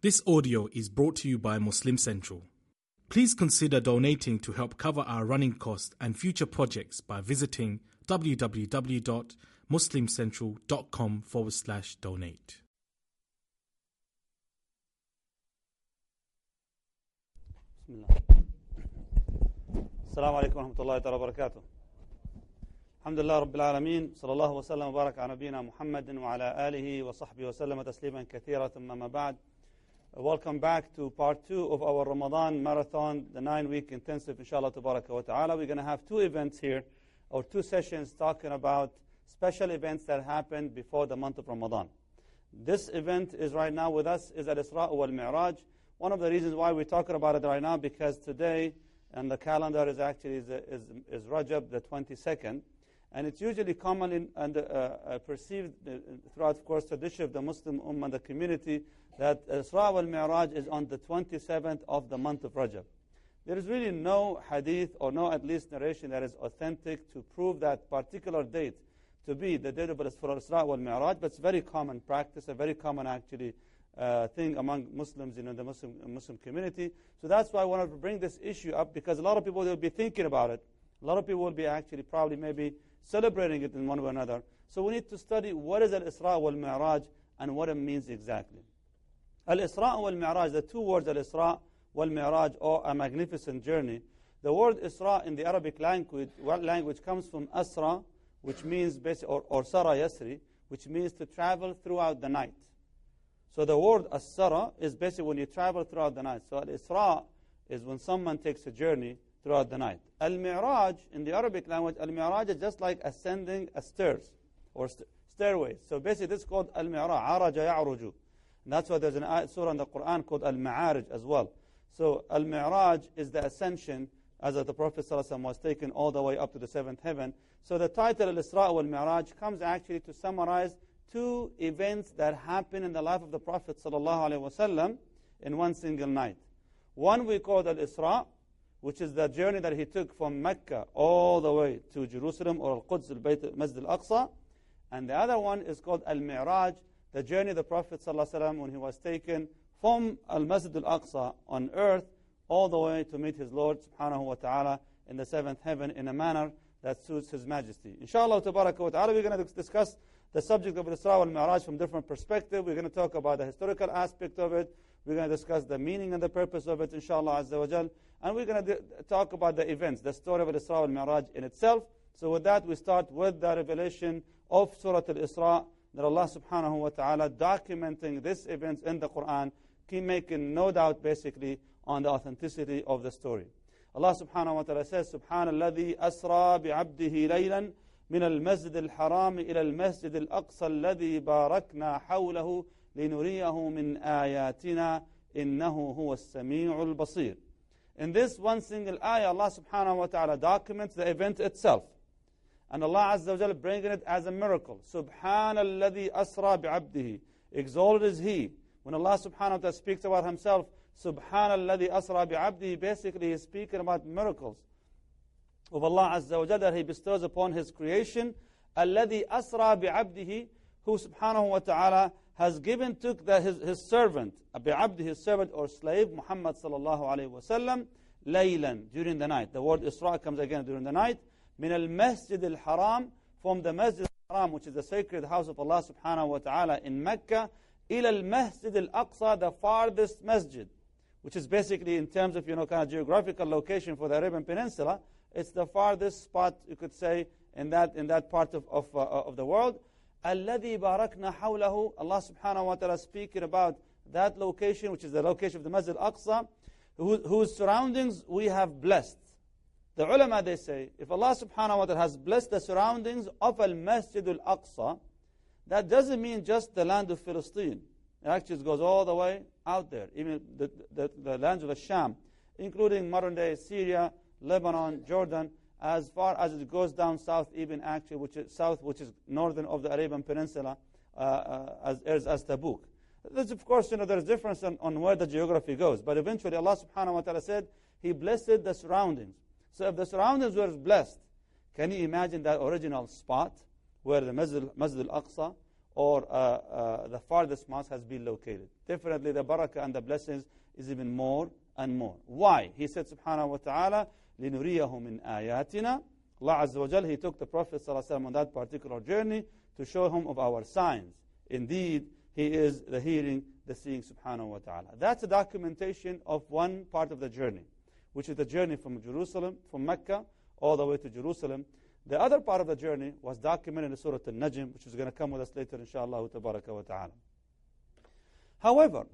This audio is brought to you by Muslim Central. Please consider donating to help cover our running costs and future projects by visiting www.muslimcentral.com forward slash donate. بسم الله السلام عليكم ورحمة الله تعالى وبركاته الحمد لله رب العالمين صلى الله وسلم وبارك على نبينا محمد وعلى آله وصحبه وسلم تسليما كثيرا ثم ما بعد Welcome back to part two of our Ramadan marathon, the nine-week intensive, inshallah, tabaraka wa ta'ala. We're going to have two events here, or two sessions talking about special events that happened before the month of Ramadan. This event is right now with us, is Al-Isra wal Mi'raj. One of the reasons why we're talking about it right now, because today, and the calendar is actually is, is, is Rajab, the 22nd, and it's usually commonly and, uh, uh, perceived uh, throughout, of course, tradition of the Muslim Ummah, the community, that Isra wal Mi'raj is on the 27th of the month of Rajab. There is really no hadith or no at least narration that is authentic to prove that particular date to be the date of Isra wal Mi'raj, but it's very common practice, a very common actually uh, thing among Muslims in the Muslim, Muslim community. So that's why I wanted to bring this issue up because a lot of people will be thinking about it. A lot of people will be actually probably maybe celebrating it in one way or another. So we need to study what is Al-Isra wal-Mi'raj and what it means exactly. Al-Isra wal-Mi'raj, the two words Al-Isra wal-Mi'raj, or a magnificent journey. The word Isra in the Arabic language, language comes from Asra, which means, or, or Sara Yasri, which means to travel throughout the night. So the word Asra is basically when you travel throughout the night. So Al-Isra is when someone takes a journey throughout the night. Al-Mi'raj, in the Arabic language, Al-Mi'raj is just like ascending a stairs or st. So basically this is called Al-Mi'raj, Araja Ya'ruju. And that's why there's an surah in the Quran called Al-Ma'arij as well. So Al-Mi'raj is the ascension as the Prophet ﷺ was taken all the way up to the seventh heaven. So the title Al-Isra wal-Mi'raj comes actually to summarize two events that happen in the life of the Prophet ﷺ in one single night. One we call Al-Isra, which is the journey that he took from Mecca all the way to Jerusalem or Al-Quds, Al-Bayt, Masjid Al-Aqsa. And the other one is called Al-Mi'raj, the journey the Prophet when he was taken from Al-Masjid Al-Aqsa on earth all the way to meet his Lord subhanahu wa ta'ala in the seventh heaven in a manner that suits his majesty. Inshallah wa ta'ala, we're going to discuss the subject of Isra wal Mi'raj from different perspectives. We're going to talk about the historical aspect of it. We're going to discuss the meaning and the purpose of it, inshallah azza wa jal. And we're going to talk about the events, the story of Isra wal Mi'raj in itself. So with that, we start with the revelation of Surah Al-Isra, that Allah subhanahu wa ta'ala documenting this event in the Quran, keep making no doubt basically on the authenticity of the story. Allah subhanahu wa ta'ala says, سبحان الذي أسرى بعبده ليلا من المسجد الحرام إلى المسجد الأقصى الذي باركنا حوله لنريه من آياتنا إنه هو السميع البصير. In this one single ayah, Allah subhanahu wa ta'ala documents the event itself. And Allah Azza wa bringing it as a miracle. Subhanalladhi asra bi'abdihi. Exalted is He. When Allah subhanahu wa ta'ala speaks about Himself, Subhanalladhi asra bi'abdihi, basically He's speaking about miracles of Allah Azza wa Jalla that He bestows upon His creation. Alladhi asra bi'abdihi, who subhanahu wa ta'ala has given to the, his, his servant, bi'abdi, his servant or slave, Muhammad sallallahu alayhi wa sallam, laylan, during the night. The word Isra comes again during the night من المسجد الحرام from the Masjid al-Haram which is the sacred house of Allah subhanahu wa ta'ala in Mecca إلى المسجد الأقصى the farthest masjid which is basically in terms of you know kind of geographical location for the Arabian Peninsula it's the farthest spot you could say in that in that part of of, uh, of the world الذي باركنا حوله Allah subhanahu wa ta'ala speaking about that location which is the location of the Masjid al-Aqsa whose surroundings we have blessed the ulama, they say, if Allah subhanahu wa ta'ala has blessed the surroundings of Al-Masjid Al-Aqsa, that doesn't mean just the land of Palestine. It actually goes all the way out there, even the, the, the lands of the Sham, including modern-day Syria, Lebanon, Jordan, as far as it goes down south, even actually, which is south, which is northern of the Arabian Peninsula, uh, uh, as, as, Tabuk. There's, of course, you know, there's difference on, on where the geography goes, but eventually Allah subhanahu wa ta'ala said, He blessed the surroundings. So if the surroundings were blessed, can you imagine that original spot where the Masjid, Masjid al-Aqsa or uh, uh, the farthest mosque has been located. Definitely the barakah and the blessings is even more and more. Why? He said, subhanahu wa ta'ala, لِنُرِيَهُ مِنْ آيَاتِنَا Allah Azza wa Jal, He took the Prophet ﷺ on that particular journey to show him of our signs. Indeed, He is the hearing, the seeing, subhanahu wa ta'ala. That's a documentation of one part of the journey, which is the journey from Jerusalem, from Mecca, all the way to Jerusalem. The other part of the journey was documented in the Surah Al-Najm, which is going to come with us later, inshallah, wa ta'ala. However,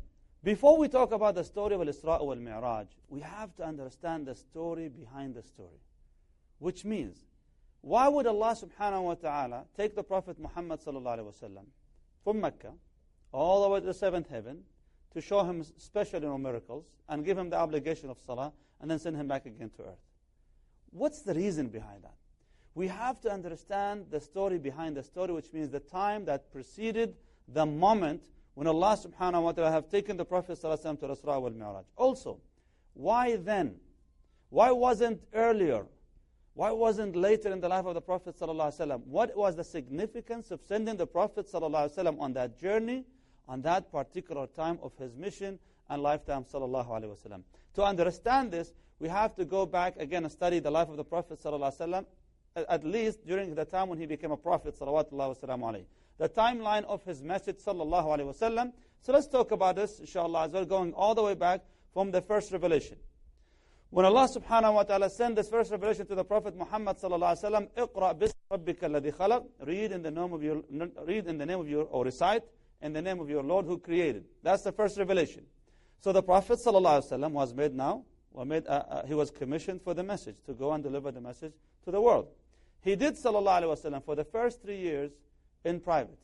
before we talk about the story of Al-Isra wal Mi'raj, we have to understand the story behind the story. Which means, why would Allah subhanahu wa ta'ala take the Prophet Muhammad sallallahu alayhi wa sallam from Mecca all the way to the seventh heaven to show him special you know, miracles and give him the obligation of salah and then send him back again to earth. What's the reason behind that? We have to understand the story behind the story, which means the time that preceded the moment when Allah subhanahu wa ta'ala have taken the Prophet to alaihi wal Mi'raj. Also, why then? Why wasn't earlier? Why wasn't later in the life of the Prophet What was the significance of sending the Prophet on that journey, on that particular time of his mission and lifetime sallallahu alaihi wasallam? To understand this, we have to go back again and study the life of the Prophet ﷺ, at least during the time when he became a Prophet sallallahu alaihi wasallam the timeline of his message sallallahu alaihi wasallam. So let's talk about this inshallah as well, going all the way back from the first revelation. When Allah subhanahu wa ta'ala sent this first revelation to the Prophet Muhammad sallallahu alaihi wasallam, اقرأ بسم ربك الذي خلق, read in the name of your, read in the name of your, or recite in the name of your Lord who created. That's the first revelation. So the Prophet wasallam was made now, made, uh, uh, he was commissioned for the message, to go and deliver the message to the world. He did wasallam for the first three years in private.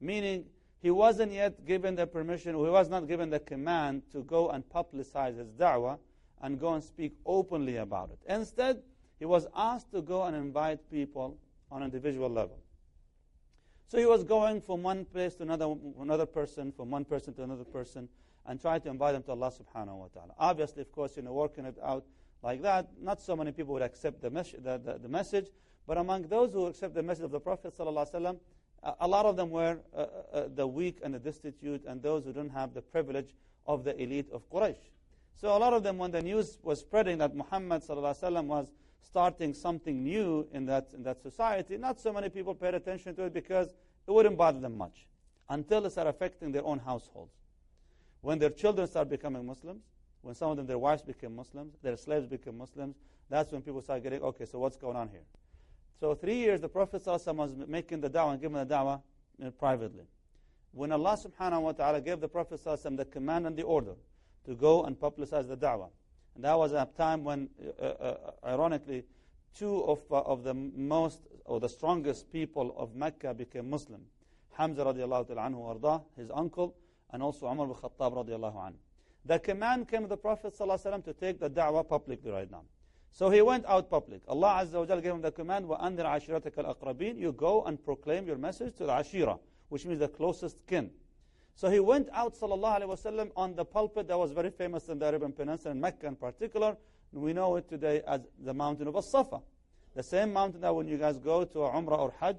Meaning, he wasn't yet given the permission, or he was not given the command to go and publicize his da'wah and go and speak openly about it. Instead, he was asked to go and invite people on an individual level. So he was going from one place to another, another person, from one person to another person, and try to invite them to Allah subhanahu wa ta'ala. Obviously, of course, you know, working it out like that, not so many people would accept the, mes- the, the, the message, but among those who accept the message of the Prophet sallallahu alaihi wasallam, a lot of them were uh, uh, uh, the weak and the destitute and those who didn't have the privilege of the elite of Quraysh. So a lot of them, when the news was spreading that Muhammad was starting something new in that, in that society, not so many people paid attention to it because it wouldn't bother them much until it started affecting their own households. When their children start becoming Muslims, when some of them, their wives became Muslims, their slaves became Muslims, that's when people start getting, okay, so what's going on here? So three years the Prophet ﷺ was making the da'wah and giving the da'wah privately. When Allah subhanahu wa ta'ala gave the Prophet ﷺ the command and the order to go and publicize the da'wah, and that was a time when, uh, uh, ironically, two of, uh, of the most or the strongest people of Mecca became Muslim. Hamza radiallahu ta'ala anhu his uncle, and also Umar bin Khattab radiallahu anhu. The command came to the Prophet ﷺ to take the da'wah publicly right now. So he went out public. Allah Azza wa Jal gave him the command, وَأَنذِرْ عَشِيرَتَكَ الْأَقْرَبِينَ You go and proclaim your message to the Ashira, which means the closest kin. So he went out, sallallahu alayhi wasallam, on the pulpit that was very famous in the Arabian Peninsula, in Mecca in particular. We know it today as the mountain of As-Safa. The same mountain that when you guys go to Umrah or Hajj,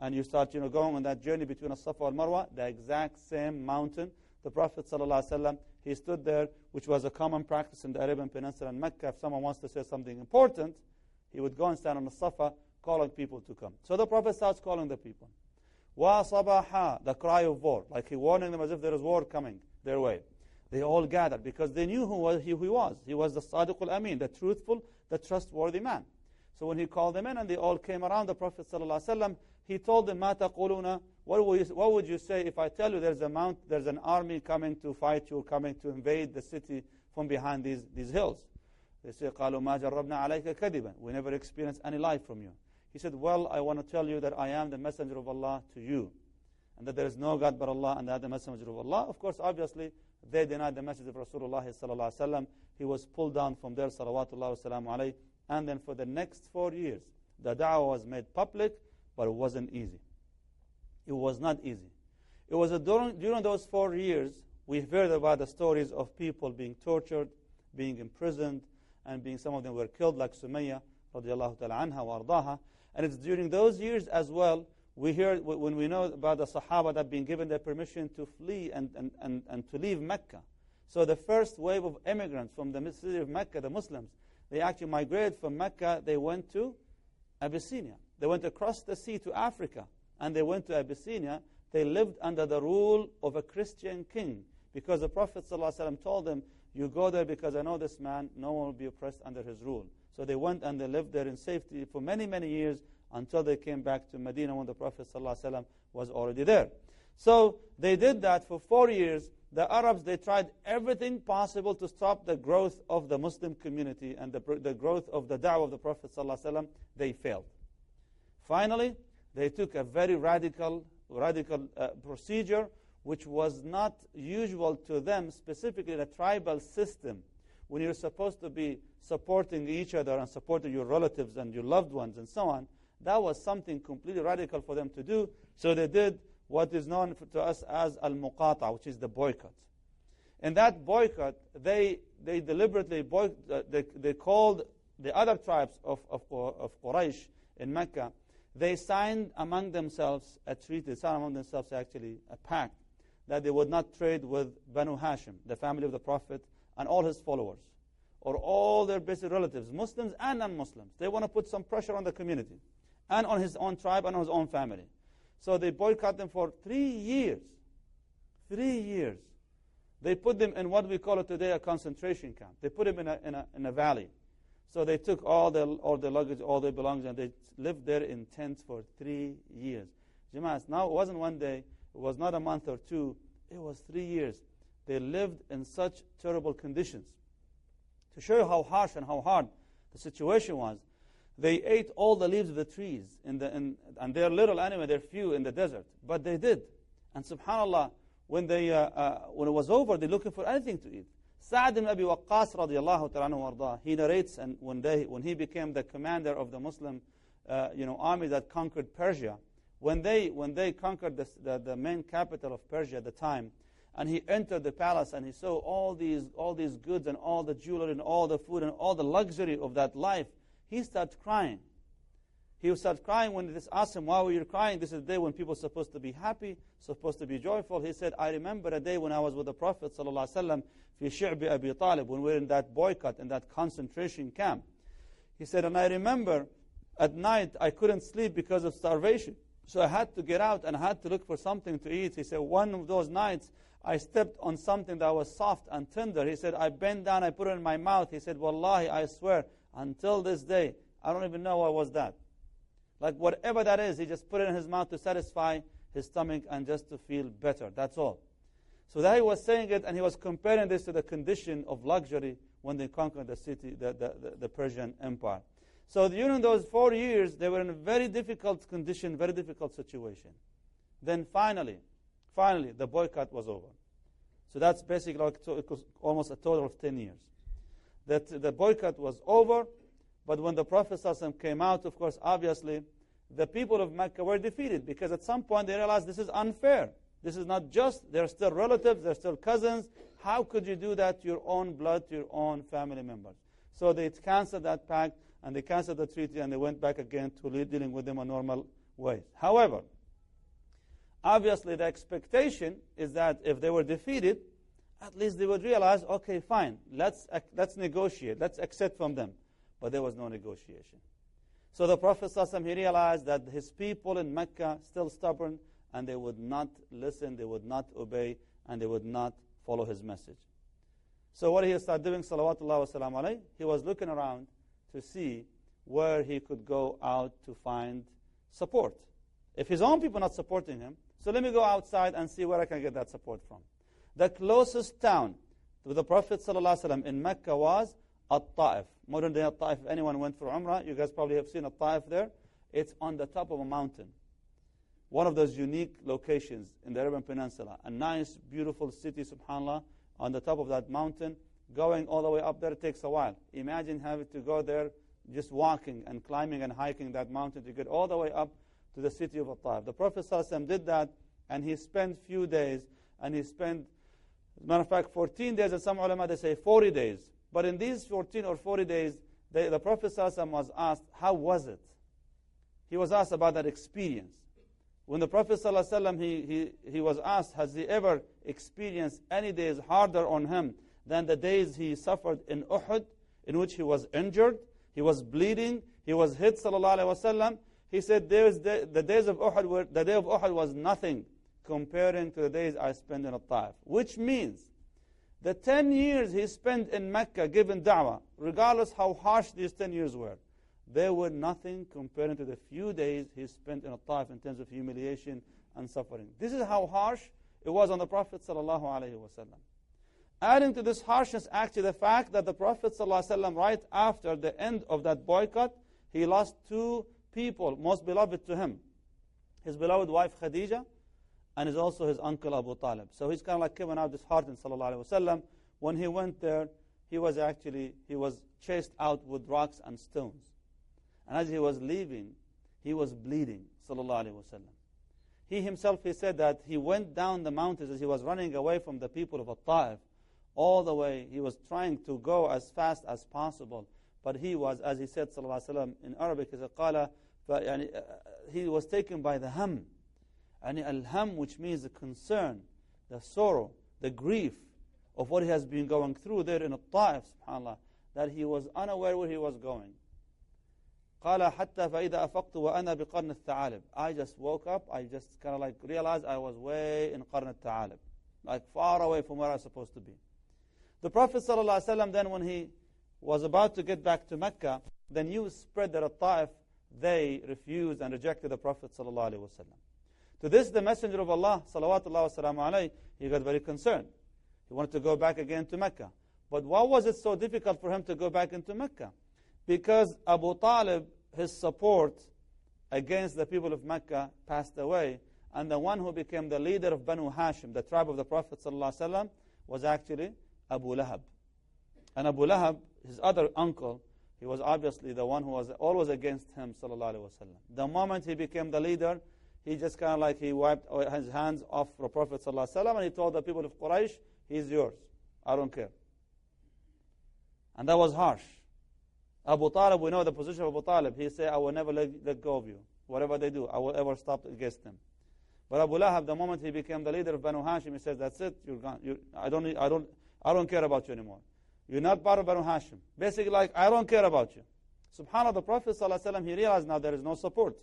and you start you know, going on that journey between As-Safa and Marwa, the exact same mountain. The Prophet wasallam he stood there, which was a common practice in the Arabian Peninsula and Mecca. If someone wants to say something important, he would go and stand on the Safa, calling people to come. So the Prophet starts calling the people. Wa sabaha, the cry of war, like he warning them as if there is war coming their way. They all gathered because they knew who, was, he, who he was. He was the Sadiq al-Amin, the truthful, the trustworthy man. So when he called them in and they all came around the Prophet ﷺ, he told them, "Ma taquluna what would, you, what would you say if I tell you there's a mount, there's an army coming to fight you, coming to invade the city from behind these, these hills? They say, قالوا ما جربنا عليك كذبا. We never experienced any lie from you. He said, well, I want to tell you that I am the messenger of Allah to you. And that there is no God but Allah and that the messenger of Allah. Of course, obviously, they denied the message of Rasulullah sallallahu alaihi wasallam. He was pulled down from there, salawatullah wasalam alayhi. And then for the next four years, the da'wah was made public, but it wasn't easy. It was not easy. It was during, during those four years we heard about the stories of people being tortured, being imprisoned, and being some of them were killed, like Sumayya radiallahu ta'ala anha wa. And it's during those years as well We hear when we know about the Sahaba that been given the permission to flee and, and, and, and to leave Mecca. So the first wave of immigrants from the city of Mecca, the Muslims, they actually migrated from Mecca. They went to Abyssinia. They went across the sea to Africa, and they went to Abyssinia. They lived under the rule of a Christian king because the Prophet ﷺ told them, You go there because I know this man, no one will be oppressed under his rule. So they went and they lived there in safety for many, many years until they came back to Medina when the Prophet ﷺ was already there. So they did that for four years. The Arabs, they tried everything possible to stop the growth of the Muslim community and the, the growth of the da'wah of the Prophet ﷺ. They failed. Finally, they took a very radical, radical uh, procedure which was not usual to them, specifically a tribal system. When you're supposed to be supporting each other and supporting your relatives and your loved ones and so on, that was something completely radical for them to do. So they did what is known to us as al muqata, which is the boycott. In that boycott, they, they deliberately boy, uh, they, they called the other tribes of, of, of Quraysh in Mecca, they signed among themselves a treaty, signed among themselves actually a pact that they would not trade with Banu Hashim, the family of the Prophet, and all his followers, or all their basic relatives, Muslims and non Muslims. They want to put some pressure on the community, and on his own tribe, and on his own family. So they boycott them for three years. Three years. They put them in what we call it today a concentration camp. They put them in a, in a, in a valley. So they took all their, all their luggage, all their belongings, and they lived there in tents for three years. Jama'as, now it wasn't one day, it was not a month or two, it was three years. They lived in such terrible conditions. To show you how harsh and how hard the situation was, they ate all the leaves of the trees, in the, in, and they're little anyway, they're few in the desert. But they did. And subhanAllah, when, they, uh, uh, when it was over, they're looking for anything to eat. Sa'd ibn Abi Waqqas radiallahu ta'ala he narrates, and when, they, when he became the commander of the Muslim uh, you know, army that conquered Persia, when they, when they conquered the, the, the, main capital of Persia at the time, and he entered the palace and he saw all these, all these goods and all the jewelry and all the food and all the luxury of that life, he started crying. He would start crying when this asked him, Why were you crying? This is the day when people are supposed to be happy, supposed to be joyful. He said, I remember a day when I was with the Prophet ﷺ, fi shi'bi Abi Talib, when we were in that boycott, in that concentration camp. He said, And I remember at night I couldn't sleep because of starvation. So I had to get out and I had to look for something to eat. He said, One of those nights, I stepped on something that was soft and tender. He said, I bent down, I put it in my mouth. He said, Wallahi, I swear, until this day, I don't even know what was that. Like whatever that is, he just put it in his mouth to satisfy his stomach and just to feel better. That's all. So that he was saying it, and he was comparing this to the condition of luxury when they conquered the city, the, the, the Persian Empire. So during those four years, they were in a very difficult condition, very difficult situation. Then finally, finally, the boycott was over. So that's basically like almost a total of 10 years. That the boycott was over, but when the Prophet came out, of course, obviously, the people of Mecca were defeated because at some point they realized this is unfair. This is not just. They're still relatives, they're still cousins. How could you do that to your own blood, to your own family members? So they canceled that pact and they canceled the treaty and they went back again to dealing with them a normal way. However, obviously the expectation is that if they were defeated, at least they would realize, okay, fine, let's, let's negotiate, let's accept from them but there was no negotiation. So the Prophet ﷺ, he realized that his people in Mecca still stubborn and they would not listen, they would not obey, and they would not follow his message. So what he started doing, salawatullah wasalam alayhi, he was looking around to see where he could go out to find support. If his own people not supporting him, so let me go outside and see where I can get that support from. The closest town to the Prophet ﷺ in Mecca was At-Ta'if. Modern day At-Ta'if, if anyone went for Umrah, you guys probably have seen At-Ta'if there. It's on the top of a mountain. One of those unique locations in the Arabian Peninsula. A nice, beautiful city, subhanAllah, on the top of that mountain. Going all the way up there takes a while. Imagine having to go there just walking and climbing and hiking that mountain to get all the way up to the city of At-Ta'if. The Prophet ﷺ did that, and he spent few days, and he spent, as a matter of fact, 14 days, and some ulama, they say 40 days, but in these 14 or 40 days, the, the Prophet was asked, How was it? He was asked about that experience. When the Prophet he, he, he was asked, has he ever experienced any days harder on him than the days he suffered in Uhud, in which he was injured, he was bleeding, he was hit, sallallahu alayhi wasallam. He said, the, the days of Uhud, were, the day of Uhud was nothing comparing to the days I spent in Taif. Which means, the 10 years he spent in Mecca giving da'wah, regardless how harsh these 10 years were, they were nothing comparing to the few days he spent in a Taif in terms of humiliation and suffering. This is how harsh it was on the Prophet sallallahu. Adding to this harshness, actually, the fact that the Prophet ﷺ, right after the end of that boycott, he lost two people most beloved to him his beloved wife Khadija, and is also his uncle Abu Talib. So he's kind of like coming out disheartened, sallallahu alaihi wasallam. When he went there, he was actually he was chased out with rocks and stones, and as he was leaving, he was bleeding, sallallahu alaihi wasallam. He himself he said that he went down the mountains as he was running away from the people of Taif all the way. He was trying to go as fast as possible. But he was, as he said وسلم, in Arabic, he said, قال, فيعني, uh, he was taken by the ham. And al-ham, which means the concern, the sorrow, the grief of what he has been going through there in Al-Ta'if, subhanAllah, that he was unaware where he was going. قال حتى فإذا أفقت وأنا بقرن الثعالب I just woke up, I just kind of like realized I was way in قرن الثعالب, like far away from where I was supposed to be. The Prophet ﷺ then when he was about to get back to Mecca, the news spread that at Ta'if they refused and rejected the Prophet ﷺ. To this, the Messenger of Allah, salawatullah wasalam he got very concerned. He wanted to go back again to Mecca. But why was it so difficult for him to go back into Mecca? Because Abu Talib, his support against the people of Mecca passed away. And the one who became the leader of Banu Hashim, the tribe of the Prophet ﷺ, was actually Abu Lahab. And Abu Lahab, his other uncle, he was obviously the one who was always against him, wasallam. The moment he became the leader, he just kind of like he wiped his hands off the Prophet wasallam, and he told the people of Quraysh, "He's yours. I don't care." And that was harsh. Abu Talib, we know the position of Abu Talib. He said, "I will never let, let go of you. Whatever they do, I will ever stop against them." But Abu Lahab, the moment he became the leader of Banu Hashim, he says, "That's it. You're gone. You're, I don't. I don't. I don't care about you anymore. You're not part of Banu Hashim. Basically, like, I don't care about you. Subhanallah, the Prophet ﷺ, he realized now there is no support.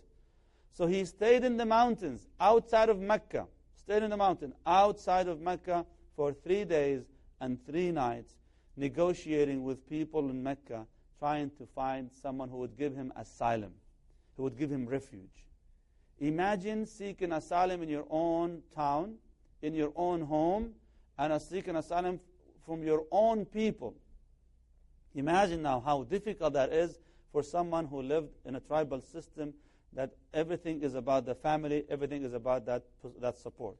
So he stayed in the mountains outside of Mecca. Stayed in the mountain outside of Mecca for three days and three nights, negotiating with people in Mecca, trying to find someone who would give him asylum, who would give him refuge. Imagine seeking asylum in your own town, in your own home, and seeking asylum from your own people. Imagine now how difficult that is for someone who lived in a tribal system that everything is about the family, everything is about that, that support.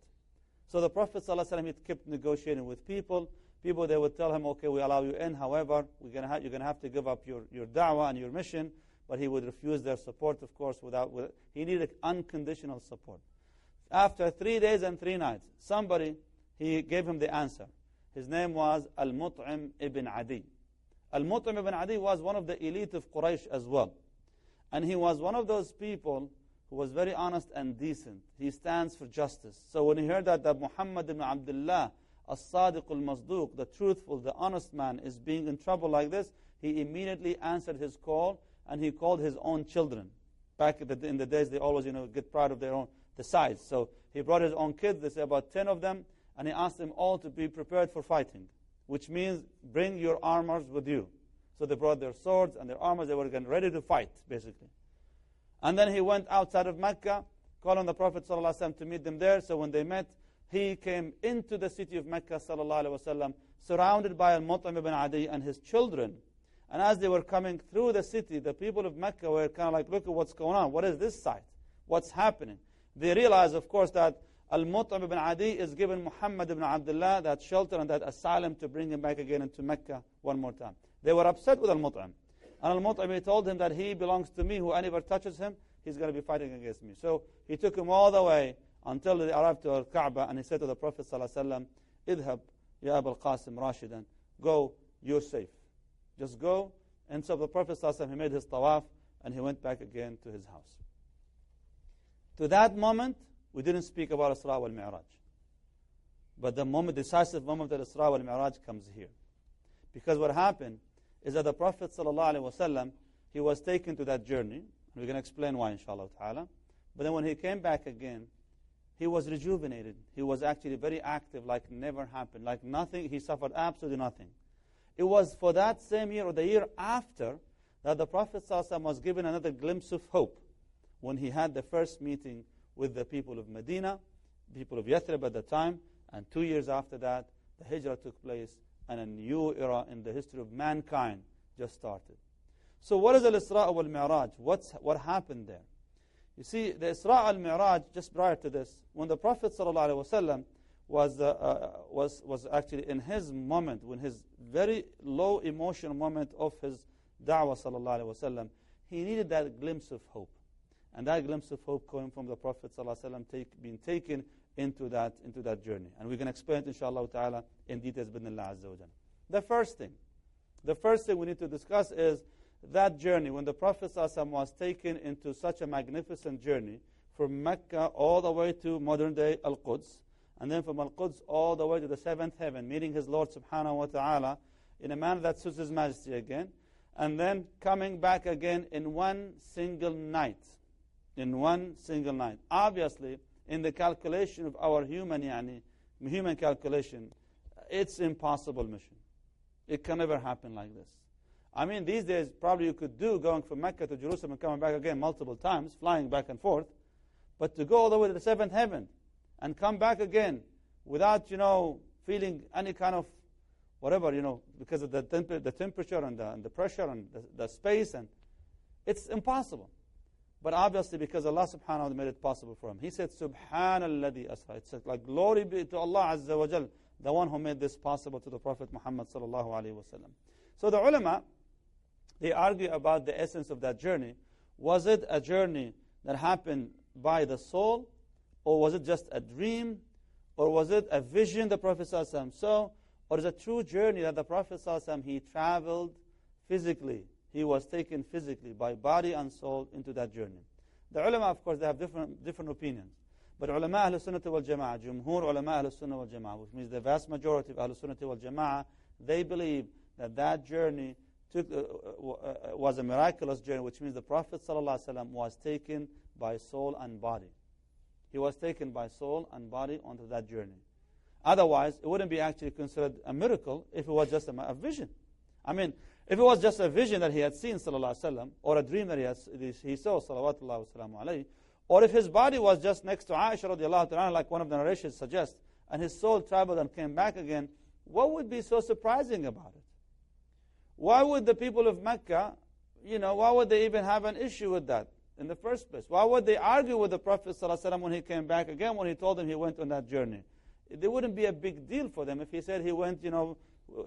So the Prophet ﷺ kept negotiating with people. People, they would tell him, okay, we allow you in. However, we're gonna you're going to have to give up your, your da'wah and your mission. But he would refuse their support, of course, without, with, he needed unconditional support. After three days and three nights, somebody, he gave him the answer. His name was Al-Mut'im ibn Adi. Al-Mut'im ibn Adi was one of the elite of Quraysh as well. And he was one of those people who was very honest and decent. He stands for justice. So when he heard that, that Muhammad ibn Abdullah, as-Sadiq al-Masduq, the truthful, the honest man, is being in trouble like this, he immediately answered his call and he called his own children. Back in the, in the days, they always you know, get proud of their own the size. So he brought his own kids, they say about 10 of them, and he asked them all to be prepared for fighting, which means bring your armors with you. So they brought their swords and their armors. They were getting ready to fight, basically. And then he went outside of Mecca, called on the Prophet ﷺ to meet them there. So when they met, he came into the city of Mecca, ﷺ, surrounded by Al-Mut'im ibn Adi and his children. And as they were coming through the city, the people of Mecca were kind of like, look at what's going on. What is this sight? What's happening? They realized, of course, that Al-Mut'im ibn Adi is given Muhammad ibn Abdullah that shelter and that asylum to bring him back again into Mecca one more time. They were upset with Al-Mut'im. And Al-Mut'im told him that he belongs to me. Who Whoever touches him, he's going to be fighting against me. So he took him all the way until they arrived to Al-Kaaba and he said to the Prophet ﷺ, Idhab, Ya Abu al-Qasim Rashidan, go, you're safe. Just go. And so the Prophet ﷺ, he made his tawaf and he went back again to his house. To that moment, we didn't speak about Isra wal Mi'raj. But the moment, decisive moment that Isra wal Mi'raj comes here. Because what happened is that the Prophet ﷺ, he was taken to that journey. We're going to explain why, inshallah ta'ala. But then when he came back again, he was rejuvenated. He was actually very active, like never happened, like nothing. He suffered absolutely nothing. It was for that same year or the year after that the Prophet ﷺ was given another glimpse of hope when he had the first meeting with the people of Medina, people of Yathrib at the time, and two years after that, the Hijrah took place, and a new era in the history of mankind just started. So, what is Al Isra wal Mi'raj? What's, what happened there? You see, the Isra al Mi'raj, just prior to this, when the Prophet ﷺ was, uh, uh, was, was actually in his moment, when his very low emotional moment of his da'wah, ﷺ, he needed that glimpse of hope. And that glimpse of hope coming from the Prophet ﷺ take, being taken into that, into that journey. And we can explain it, inshallah ta'ala, in details, The first thing, the first thing we need to discuss is that journey, when the Prophet ﷺ was taken into such a magnificent journey from Mecca all the way to modern day Al Quds, and then from Al Quds all the way to the seventh heaven, meeting his Lord subhanahu wa ta'ala in a manner that suits his majesty again, and then coming back again in one single night. In one single night. Obviously, in the calculation of our human, yani, human calculation, it's impossible mission. It can never happen like this. I mean, these days, probably you could do going from Mecca to Jerusalem and coming back again multiple times, flying back and forth. But to go all the way to the seventh heaven and come back again without, you know, feeling any kind of whatever, you know, because of the, temp the temperature and the, and the pressure and the, the, space, and it's impossible. But obviously, because Allah subhanahu wa ta'ala made it possible for him. He said, Subhanalladhi asra. It's like, glory be to Allah azza wa jal, the one who made this possible to the Prophet Muhammad sallallahu alayhi wa sallam. So the ulama, they argue about the essence of that journey. Was it a journey that happened by the soul, or was it just a dream, or was it a vision the Prophet saw, or is it a true journey that the Prophet he traveled physically, he was taken physically by body and soul into that journey. The ulama, of course, they have different, different opinions. But ulama Ahlul Sunnah wal Jama'ah, Jumhur ulama Ahlul Sunnah wal Jama'ah, which means the vast majority of Ahlul Sunnah wal Jama'ah, they believe that that journey took, uh, uh, uh, was a miraculous journey, which means the Prophet ﷺ was taken by soul and body. He was taken by soul and body onto that journey. Otherwise, it wouldn't be actually considered a miracle if it was just a, a vision. I mean, if it was just a vision that he had seen, وسلم, or a dream that he, has, he saw, alayhi, or if his body was just next to Aisha, radiallahu like one of the narrations suggests, and his soul traveled and came back again, what would be so surprising about it? Why would the people of Mecca, you know, why would they even have an issue with that in the first place? Why would they argue with the Prophet ﷺ when he came back again, when he told them he went on that journey? It wouldn't be a big deal for them if he said he went, you know,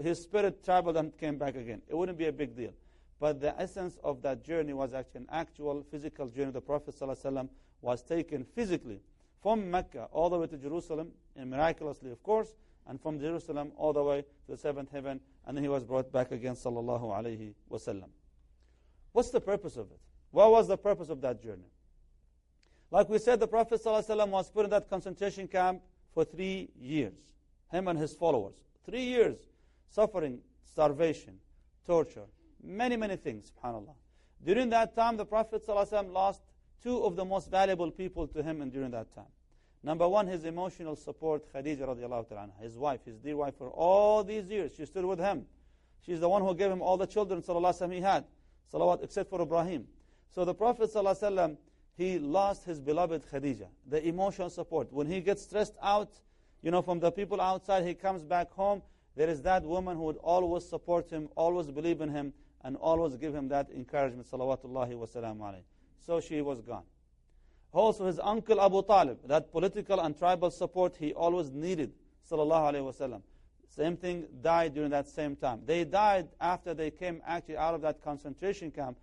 his spirit traveled and came back again. It wouldn't be a big deal. But the essence of that journey was actually an actual physical journey. The Prophet ﷺ was taken physically from Mecca all the way to Jerusalem, and miraculously, of course, and from Jerusalem all the way to the seventh heaven, and then he was brought back again, sallallahu alayhi wasallam. What's the purpose of it? What was the purpose of that journey? Like we said, the Prophet ﷺ was put in that concentration camp for three years, him and his followers. Three years, suffering, starvation, torture, many, many things, subhanAllah. During that time, the Prophet ﷺ lost two of the most valuable people to him and during that time. Number one, his emotional support, Khadija his wife, his dear wife for all these years. She stood with him. She's the one who gave him all the children, sallallahu he had, salawat, except for Ibrahim. So the Prophet sallallahu he lost his beloved Khadija, the emotional support. When he gets stressed out, you know, from the people outside, he comes back home, there is that woman who would always support him, always believe in him, and always give him that encouragement, salawatullahi wa So she was gone. Also his uncle Abu Talib, that political and tribal support he always needed, sallallahu alayhi. Same thing, died during that same time. They died after they came actually out of that concentration camp.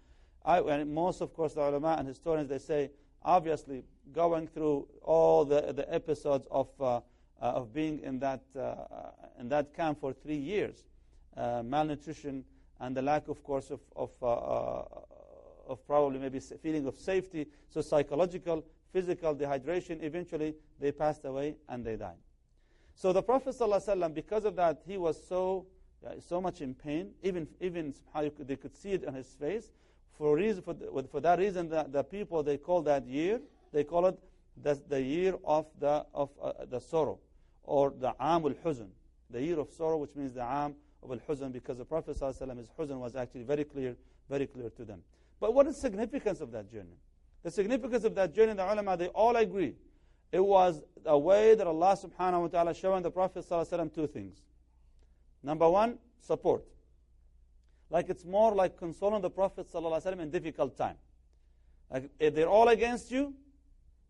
I, and most, of course, the ulama and historians, they say, obviously, going through all the, the episodes of, uh, of being in that, uh, in that camp for three years, uh, malnutrition and the lack, of course, of, of uh, uh, of probably maybe feeling of safety, so psychological physical dehydration. Eventually, they passed away and they died. So the Prophet ﷺ, because of that, he was so uh, so much in pain. Even even they could see it on his face. For reason for, for that reason, the, the people they call that year they call it the, the year of the of uh, the sorrow, or the Am al Huzn, the year of sorrow, which means the Am of al Huzn, because the Prophet ﷺ, his Huzn was actually very clear, very clear to them. But what is the significance of that journey? The significance of that journey, the ulama, they all agree. It was a way that Allah subhanahu wa ta'ala showing the Prophet ﷺ two things. Number one, support. Like it's more like consoling the Prophet ﷺ in difficult time. Like if they're all against you,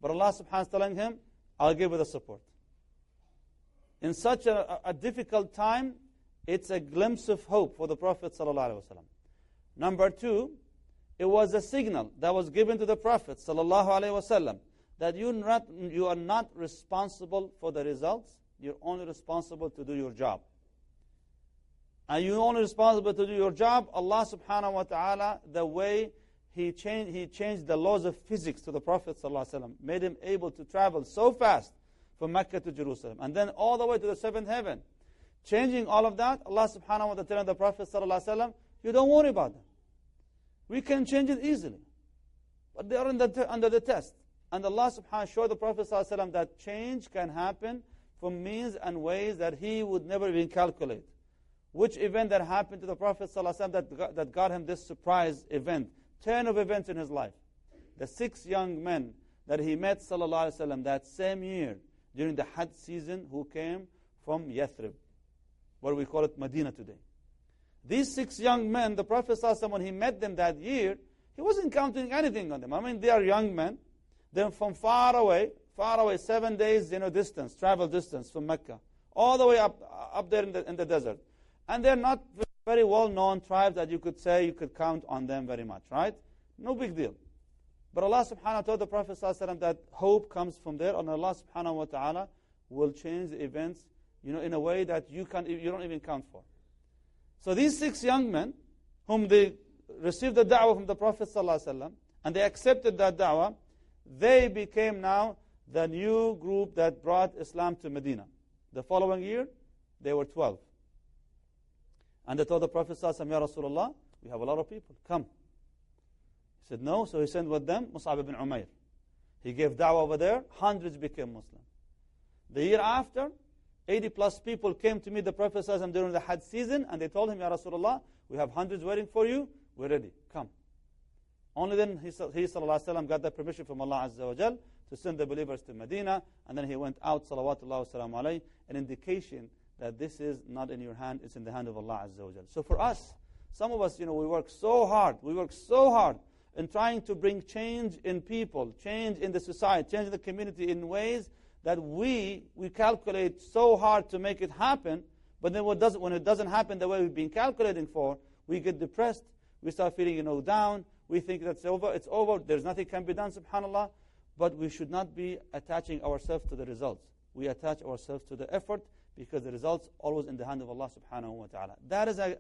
but Allah subhanahu wa ta'ala is telling him, I'll give you the support. In such a, a difficult time, it's a glimpse of hope for the Prophet ﷺ. Number two, it was a signal that was given to the Prophet ﷺ that you, not, you are not responsible for the results, you're only responsible to do your job. And you're only responsible to do your job. Allah subhanahu wa ta'ala, the way he changed, he changed the laws of physics to the Prophet ﷺ, made him able to travel so fast from Mecca to Jerusalem, and then all the way to the seventh heaven. Changing all of that, Allah subhanahu wa ta'ala the Prophet sallallahu alaihi wasallam, you don't worry about them. We can change it easily. But they are under, the, under the test. And Allah subhanahu wa ta'ala showed the Prophet sallallahu alaihi wasallam that change can happen from means and ways that he would never even calculate. Which event that happened to the Prophet ﷺ that, got, that got him this surprise event? Ten of events in his life. The six young men that he met ﷺ that same year, during the Hajj season who came from Yathrib, what we call it Medina today. These six young men, the Prophet ﷺ, when he met them that year, he wasn't counting anything on them. I mean, they are young men. They're from far away, far away, seven days, you know, distance, travel distance from Mecca, all the way up, up there in the, in the desert. And they're not very well-known tribes that you could say you could count on them very much, right? No big deal. But Allah subhanahu wa ta'ala told the Prophet ﷺ that hope comes from there, and Allah subhanahu wa ta'ala will change the events, you know, in a way that you, can, you don't even count for. So these six young men, whom they received the da'wah from the Prophet ﷺ, and they accepted that da'wah, they became now the new group that brought Islam to Medina. The following year, they were 12. And they told the Prophet ﷺ, Ya Rasulullah, we have a lot of people, come. said, no. So he sent with them Mus'ab ibn Umair. He gave da'wah over there. Hundreds became Muslim. The year after, 80 plus people came to meet the Prophet ﷺ during the Hajj season and they told him, Ya Rasulullah, we have hundreds waiting for you. We're ready. Come. Only then he, he ﷺ got the permission from Allah Azza wa Jal to send the believers to Medina and then he went out, salawatullah alayhi, an indication that this is not in your hand, it's in the hand of Allah Azza wa Jal. So for us, some of us, you know, we work so hard, we work so hard in trying to bring change in people, change in the society, change in the community in ways that we, we calculate so hard to make it happen, but then what does, when it doesn't happen the way we've been calculating for, we get depressed, we start feeling, you know, down, we think that's over, it's over, there's nothing can be done, subhanAllah. But we should not be attaching ourselves to the results. We attach ourselves to the effort because the results always in the hand of Allah subhanahu wa ta'ala. That is a,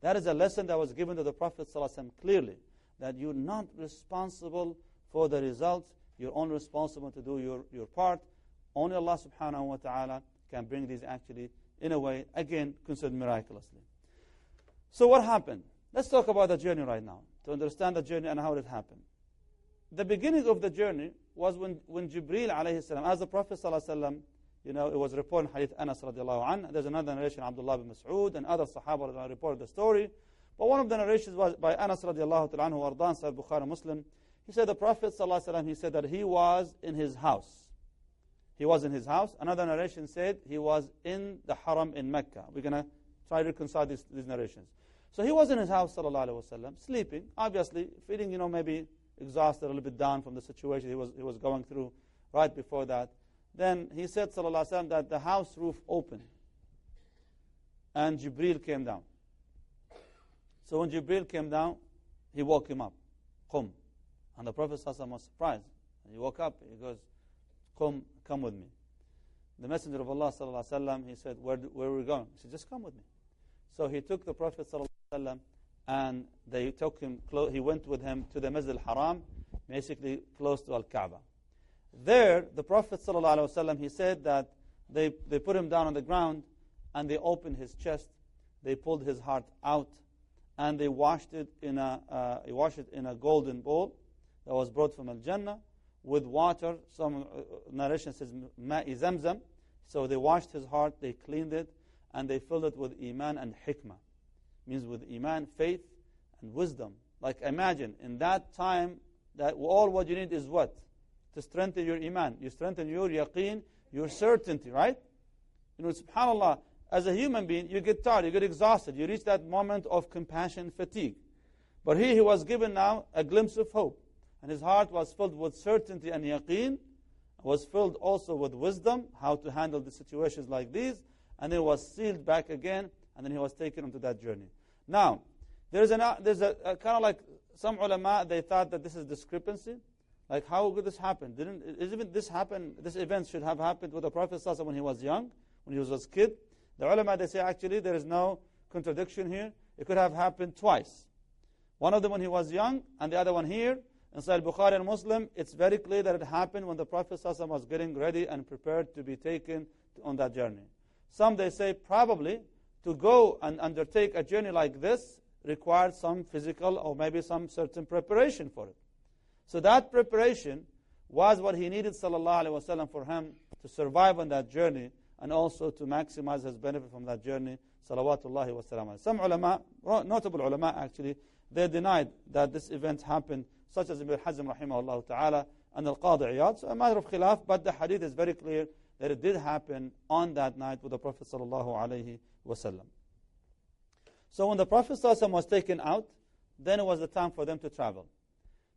that is a lesson that was given to the Prophet ﷺ clearly, that you're not responsible for the results, you're only responsible to do your, your part. Only Allah subhanahu wa ta'ala can bring these actually in a way, again, considered miraculously. So what happened? Let's talk about the journey right now to understand the journey and how it happened. The beginning of the journey was when, when Jibreel alayhi salam, as the Prophet sallallahu you know, it was reported in Hadith Anas radiallahu an. There's another narration, Abdullah bin Mas'ud, and other Sahaba reported the story. But one of the narrations was by Anas radiallahu ta'ala anhu, Ardan, said, Bukhari Muslim. He said the Prophet sallallahu he said that he was in his house. He was in his house. Another narration said he was in the haram in Mecca. We're going to try to reconcile these, these narrations. So he was in his house, sallallahu wasallam, sleeping, obviously feeling, you know, maybe exhausted, a little bit down from the situation he was, he was going through right before that. Then he said, sallallahu wasallam, that the house roof opened. And Jibril came down. So when Jibril came down, he woke him up. Qum. And the Prophet ﷺ was surprised. And he woke up, he goes, Qum, come with me. The Messenger of Allah ﷺ, he said, where, where are we going? He said, just come with me. So he took the Prophet ﷺ and they took him, he went with him to the Masjid al-Haram, basically close to Al-Kaaba. There, the Prophet ﷺ, he said that they, they put him down on the ground and they opened his chest. They pulled his heart out and they washed it in a, uh, washed it in a golden bowl that was brought from Al Jannah with water. Some uh, narration says ma'i zamzam. So they washed his heart, they cleaned it, and they filled it with iman and hikmah. Means with iman, faith, and wisdom. Like imagine, in that time, that all what you need is what? To strengthen your iman. You strengthen your yaqeen, your certainty, right? You know, subhanAllah, as a human being, you get tired, you get exhausted, you reach that moment of compassion, fatigue. But he, he was given now a glimpse of hope. And his heart was filled with certainty and yaqeen, was filled also with wisdom, how to handle the situations like these, and then was sealed back again, and then he was taken onto that journey. Now, there's, an, there's a, a kind of like some ulama, they thought that this is discrepancy. Like, how could this happen? Didn't even this happen? This event should have happened with the Prophet when he was young, when he was a kid. The ulama they say actually there is no contradiction here. It could have happened twice. One of them when he was young, and the other one here. In Sahih Bukhari and Muslim, it's very clear that it happened when the Prophet was getting ready and prepared to be taken on that journey. Some they say probably to go and undertake a journey like this required some physical or maybe some certain preparation for it. So that preparation was what he needed, sallallahu alaihi wasallam, for him to survive on that journey and also to maximize his benefit from that journey, salawatullahi wasallam. Some ulama, notable ulama actually, they denied that this event happened, such as Ibn Hazm rahimahullah ta'ala and Al-Qadi Iyad. So a matter of khilaf, but the hadith is very clear that it did happen on that night with the Prophet sallallahu alaihi wasallam. So when the Prophet ﷺ was taken out, then it was the time for them to travel.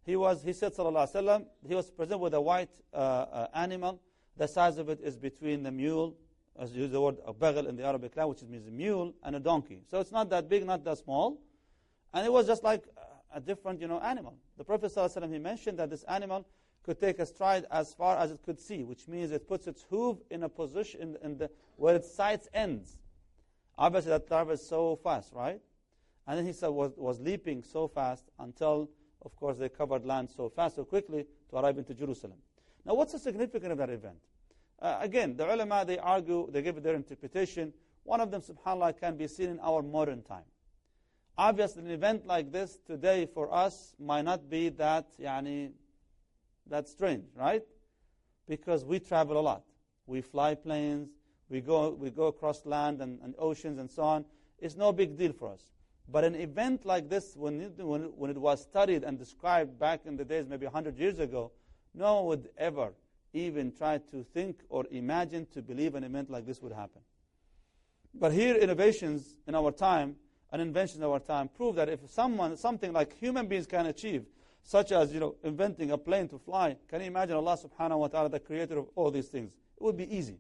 He was, he said, sallallahu alaihi wasallam, he was present with a white uh, uh, animal. The size of it is between the mule, as use the word baghl in the Arabic language, which means a mule and a donkey. So it's not that big, not that small. And it was just like a different, you know, animal. The Prophet ﷺ, he mentioned that this animal could take a stride as far as it could see, which means it puts its hoof in a position in, in the, where its sight ends. Obviously, that traveled so fast, right? And then he said was, was leaping so fast until, of course, they covered land so fast, so quickly to arrive into Jerusalem. Now, what's the significance of that event? Uh, again, the ulama, they argue, they give their interpretation. One of them, subhanAllah, can be seen in our modern time. Obviously, an event like this today for us might not be that, yani, that strange, right? Because we travel a lot. We fly planes, we go, we go across land and, and oceans and so on. It's no big deal for us. But an event like this, when it, when, it was studied and described back in the days, maybe 100 years ago, no one would ever even try to think or imagine to believe an event like this would happen. But here, innovations in our time and inventions in our time prove that if someone, something like human beings can achieve, such as you know, inventing a plane to fly, can you imagine Allah subhanahu wa ta'ala, the creator of all these things? It would be easy.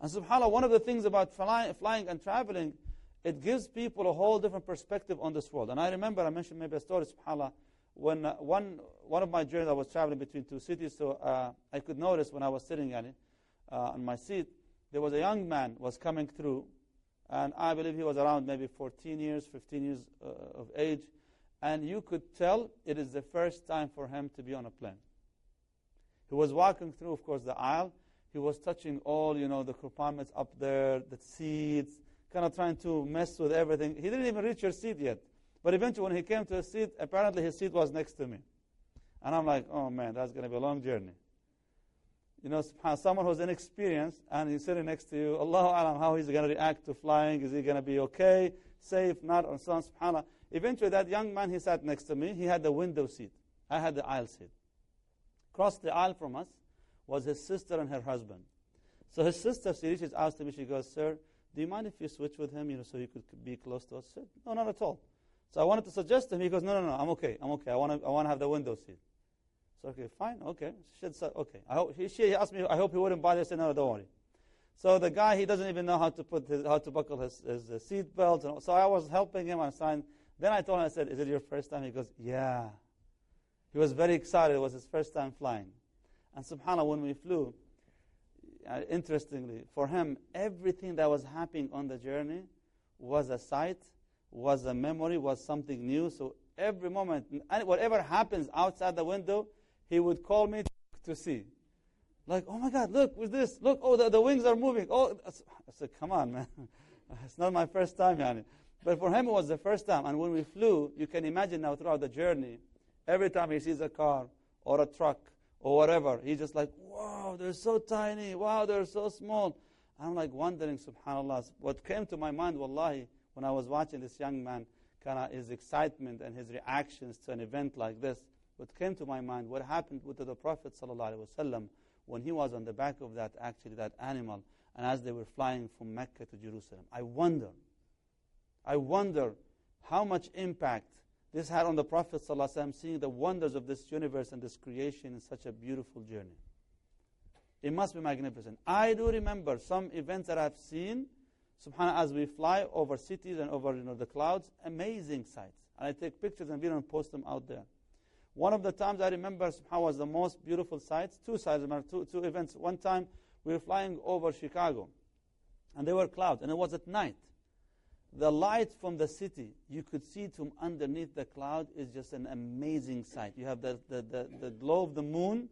And subhanAllah, one of the things about fly, flying and traveling, it gives people a whole different perspective on this world. And I remember, I mentioned maybe a story, subhanAllah, when uh, one, one of my journeys, I was traveling between two cities, so uh, I could notice when I was sitting on, it, uh, on my seat, there was a young man was coming through, and I believe he was around maybe 14 years, 15 years uh, of age, and you could tell it is the first time for him to be on a plane. He was walking through, of course, the aisle, he was touching all, you know, the compartments up there, the seats, kind of trying to mess with everything. He didn't even reach your seat yet. But eventually, when he came to his seat, apparently his seat was next to me. And I'm like, oh man, that's going to be a long journey. You know, someone who's inexperienced and he's sitting next to you, Allah alam, how he's going to react to flying. Is he going to be okay, safe, not, so on, subhanAllah. Eventually, that young man, he sat next to me. He had the window seat. I had the aisle seat. Across the aisle from us, was his sister and her husband. So his sister, she reaches out to me, she goes, Sir, do you mind if you switch with him, you know, so he could be close to us? Said, No, not at all. So I wanted to suggest to him, he goes, No, no, no, I'm okay, I'm okay. I want to I wanna have the window seat. So, okay, fine, okay. She said, okay. I hope, he, she asked me, I hope he wouldn't bother. I said, No, don't worry. So the guy, he doesn't even know how to put his, how to buckle his, his, his seat belt. And so I was helping him. I signed. Then I told him, I said, Is it your first time? He goes, Yeah. He was very excited. It was his first time flying. And subhanAllah, when we flew, uh, interestingly, for him, everything that was happening on the journey was a sight, was a memory, was something new. So every moment, whatever happens outside the window, he would call me to see. Like, oh my God, look, with this, look, oh, the, the wings are moving. Oh, I said, come on, man. it's not my first time, Yani. But for him, it was the first time. And when we flew, you can imagine now throughout the journey, every time he sees a car or a truck or whatever, he's just like, wow, they're so tiny. Wow, they're so small. I'm like wondering, subhanAllah, what came to my mind, wallahi, when I was watching this young man, kind of his excitement and his reactions to an event like this, what came to my mind, what happened with the Prophet ﷺ when he was on the back of that, actually, that animal, and as they were flying from Mecca to Jerusalem. I wonder, I wonder how much impact this had on the Prophet ﷺ, seeing the wonders of this universe and this creation in such a beautiful journey. It must be magnificent. I do remember some events that I've seen, subhanAllah, as we fly over cities and over you know, the clouds, amazing sights. And I take pictures and we don't post them out there. One of the times I remember subhanAllah was the most beautiful sights, two sights, two, two events. One time we were flying over Chicago, and there were clouds, and it was at night. The light from the city, you could see from underneath the cloud, is just an amazing sight. You have the, the, the, the glow of the moon,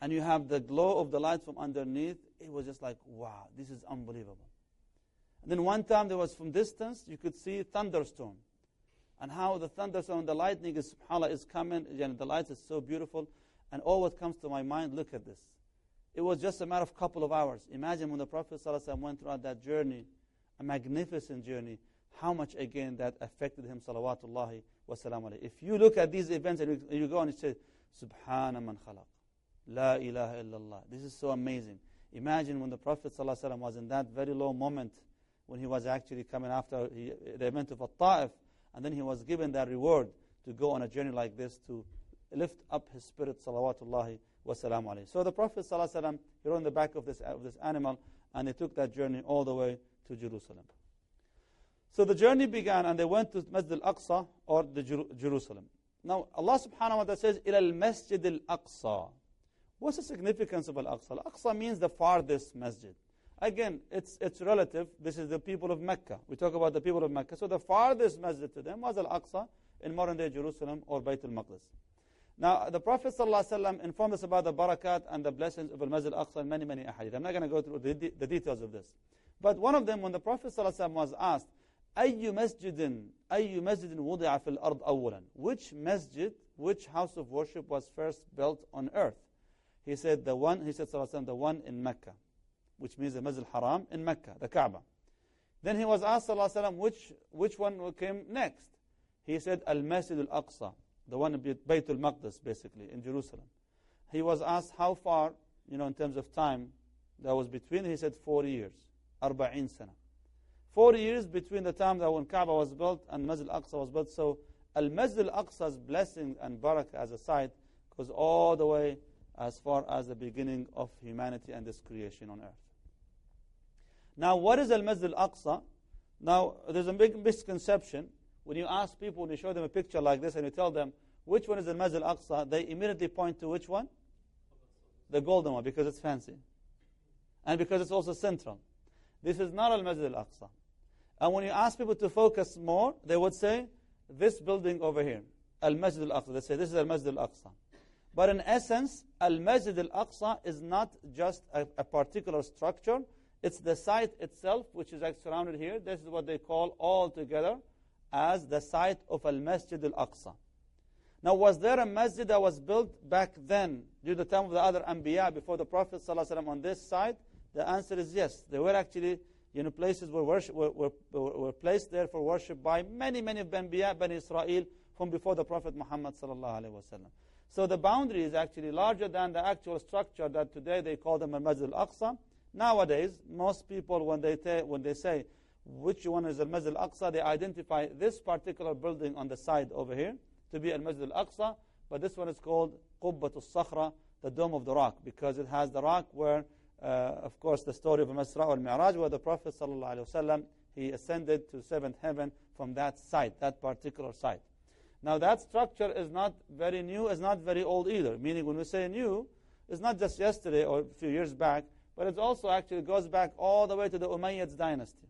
and you have the glow of the light from underneath. It was just like, wow, this is unbelievable. And then one time there was from distance, you could see thunderstorm and how the thunderstorm the lightning is, subhanAllah, is coming. And the light is so beautiful. And all what comes to my mind, look at this. It was just a matter of a couple of hours. Imagine when the Prophet ﷺ went throughout that journey, a magnificent journey, how much again that affected him, salawatullahi wasalam If you look at these events and you go and you say, Subhana man khalaq, la ilaha illallah. This is so amazing. Imagine when the Prophet ﷺ was in that very low moment when he was actually coming after he, the event of At-Ta'if, and then he was given that reward to go on a journey like this to lift up his spirit, salawatullahi wasalam alayhi. So the Prophet sallallahu he rode on the back of this, of this animal, and they took that journey all the way to Jerusalem. So the journey began, and they went to Masjid al-Aqsa, or the Jer Jerusalem. Now, Allah subhanahu wa ta'ala says, إِلَى الْمَسْجِدِ الْأَقْصَى What's the significance of Al-Aqsa? Al-Aqsa means the farthest masjid. Again, it's, it's relative. This is the people of Mecca. We talk about the people of Mecca. So the farthest masjid to them was Al-Aqsa in modern-day Jerusalem or Bayt al-Maqdis. Now, the Prophet ﷺ informed us about the barakat and the blessings of Al-Masjid Al-Aqsa in many, many ahadith. I'm not going to go through the, de the, details of this. But one of them, when the Prophet ﷺ was asked, أي مسجد أي مسجد وضع في الأرض أولا Which masjid, which house of worship was first built on earth? He said, the one, he said, ﷺ, the one in Mecca which means the Masjid haram in Mecca, the Kaaba. Then he was asked, وسلم, which, which one came next? He said, Al-Masjid al-Aqsa, the one in Bayt al-Maqdis, basically, in Jerusalem. He was asked how far, you know, in terms of time, that was between, he said 40 years, arba'in sana. 40 years between the time that when Kaaba was built and Masjid al-Aqsa was built. So Al-Masjid al-Aqsa's blessing and barakah as a site goes all the way as far as the beginning of humanity and this creation on earth. Now, what is Al-Masjid Al-Aqsa? Now, there's a big misconception. When you ask people, when you show them a picture like this and you tell them, which one is Al Masjid Al Aqsa, they immediately point to which one? The golden one, because it's fancy. And because it's also central. This is not Al-Masjid Al-Aqsa. And when you ask people to focus more, they would say, this building over here, Al-Masjid Al-Aqsa. They say, this is Al-Masjid Al-Aqsa. But in essence, Al-Masjid Al-Aqsa is not just a, a particular structure, it's the site itself, which is like surrounded here. This is what they call all together as the site of Al-Masjid Al-Aqsa. Now, was there a masjid that was built back then, during the time of the other Anbiya, before the Prophet ﷺ on this site? The answer is yes. There were actually you know, places were, worship, were, were, were placed there for worship by many, many of Anbiya, Bani Israel, from before the Prophet Muhammad. So the boundary is actually larger than the actual structure that today they call them Al-Masjid Al-Aqsa. Nowadays, most people, when they, when they say which one is Al-Masjid Al-Aqsa, they identify this particular building on the side over here to be Al-Masjid Al-Aqsa, but this one is called Qubbat al-Sakhra, the Dome of the Rock, because it has the rock where, uh, of course, the story of Al-Masra al-Mi'raj, where the Prophet ﷺ, he ascended to seventh heaven from that site, that particular site. Now, that structure is not very new, is not very old either, meaning when we say new, it's not just yesterday or a few years back, but it also actually goes back all the way to the Umayyads dynasty.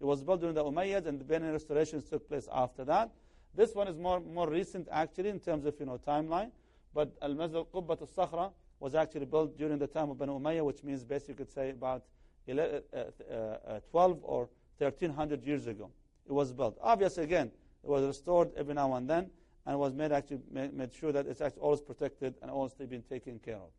It was built during the Umayyads, and the many restorations took place after that. This one is more, more recent, actually, in terms of you know timeline. But Al-Masjid Qubbat al-Sakhra, was actually built during the time of Banu Umayyah, which means basically you could say about 11, uh, uh, uh, 12 or 1300 years ago. It was built. Obviously, again, it was restored every now and then and was made actually made, sure that it's actually always protected and always been taken care of.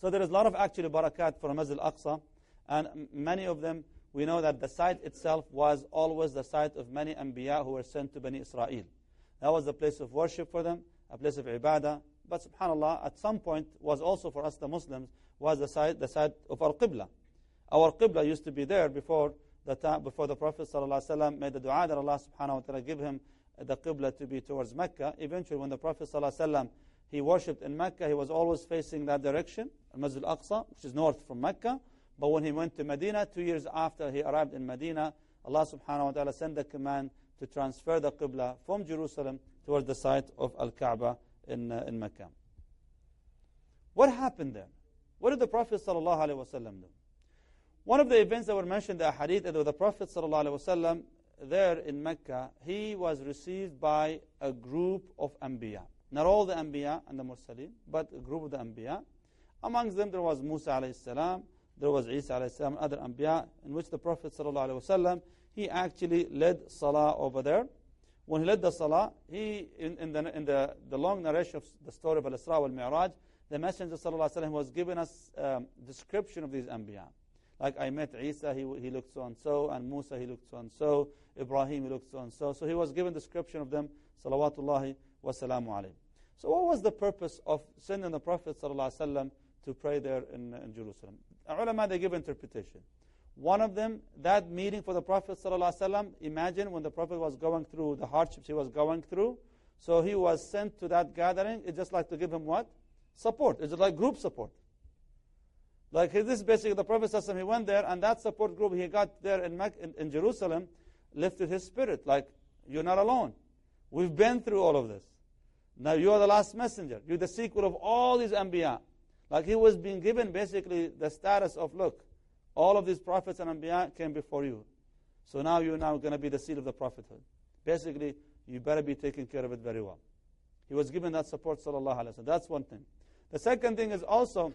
So there is a lot of actually barakat for Masjid al-Aqsa, and many of them, we know that the site itself was always the site of many anbiya who were sent to Bani Israel. That was the place of worship for them, a place of ibadah, but subhanAllah, at some point was also for us the Muslims, was the site, the site of our Qibla. Our Qibla used to be there before the time, before the Prophet ﷺ made the dua that Allah subhanahu wa ta'ala give him the Qibla to be towards Mecca. Eventually, when the Prophet ﷺ, he worshipped in Mecca, he was always facing that direction, Masjid al-Aqsa, which is north from Mecca. But when he went to Medina, two years after he arrived in Medina, Allah subhanahu wa ta'ala sent the command to transfer the Qibla from Jerusalem towards the site of Al-Kaaba in, uh, in Mecca. What happened then? What did the Prophet sallallahu alaihi wasallam do? One of the events that were mentioned in the hadith is that the Prophet ﷺ there in Mecca, he was received by a group of Anbiya. Not all the Anbiya and the Mursaleen, but a group of the Anbiya. Amongst them there was Musa alayhi salam, there was Isa alayhi salam, other Anbiya, in which the Prophet ﷺ, he actually led Salah over there. When he led the Salah, he, in, in, the, in the, the long narration of the story of Al-Isra wal-Mi'raj, the Messenger ﷺ was giving us um, description of these Anbiya. Like I met Isa, he, he looked so and so, and Musa, he looked so and so, Ibrahim, he looked so and so. So he was given description of them, salawatullahi wa salamu alayhi. So what was the purpose of sending the Prophet ﷺ to pray there in, in Jerusalem? Ulama, they give interpretation. One of them, that meeting for the Prophet ﷺ, imagine when the Prophet was going through the hardships he was going through. So he was sent to that gathering. It's just like to give him what? Support. It's like group support. Like this is basically the Prophet ﷺ, he went there and that support group he got there in, in, in Jerusalem lifted his spirit. Like, you're not alone. We've been through all of this. Now you are the last messenger. You're the sequel of all these Anbiya. Like he was being given basically the status of, look, all of these prophets and Anbiya came before you. So now you're now going to be the seal of the prophethood. Basically, you better be taking care of it very well. He was given that support, sallallahu alayhi wa That's one thing. The second thing is also,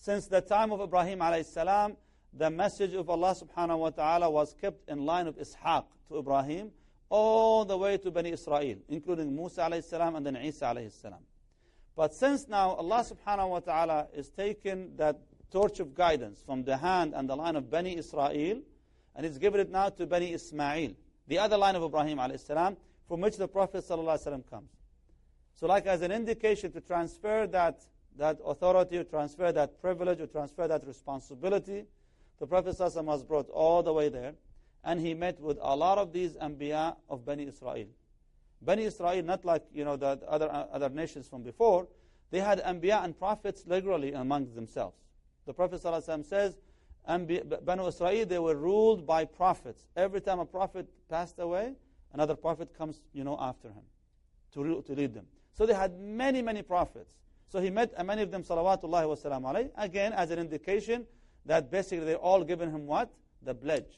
since the time of Ibrahim alayhi the message of Allah subhanahu wa ta'ala was kept in line of Ishaq to Ibrahim all the way to Bani Israel, including Musa alayhi salam and then Isa alayhi salam. But since now Allah subhanahu wa ta'ala is taking that torch of guidance from the hand and the line of Bani Israel, and he's given it now to Bani Ismail, the other line of Ibrahim alayhi salam, from which the Prophet sallallahu alayhi comes. So like as an indication to transfer that, that authority, to transfer that privilege, to transfer that responsibility, the Prophet was brought all the way there, and he met with a lot of these Anbiya of Bani Israel. Bani Israel, not like you know the other, other nations from before, they had Anbiya and prophets regularly among themselves. The Prophet ﷺ says, Bani Israel, they were ruled by prophets. Every time a prophet passed away, another prophet comes you know, after him to, to lead them. So they had many, many prophets. So he met many of them, salawatullahi wa salam alayhi, again as an indication that basically they all given him what? The pledge.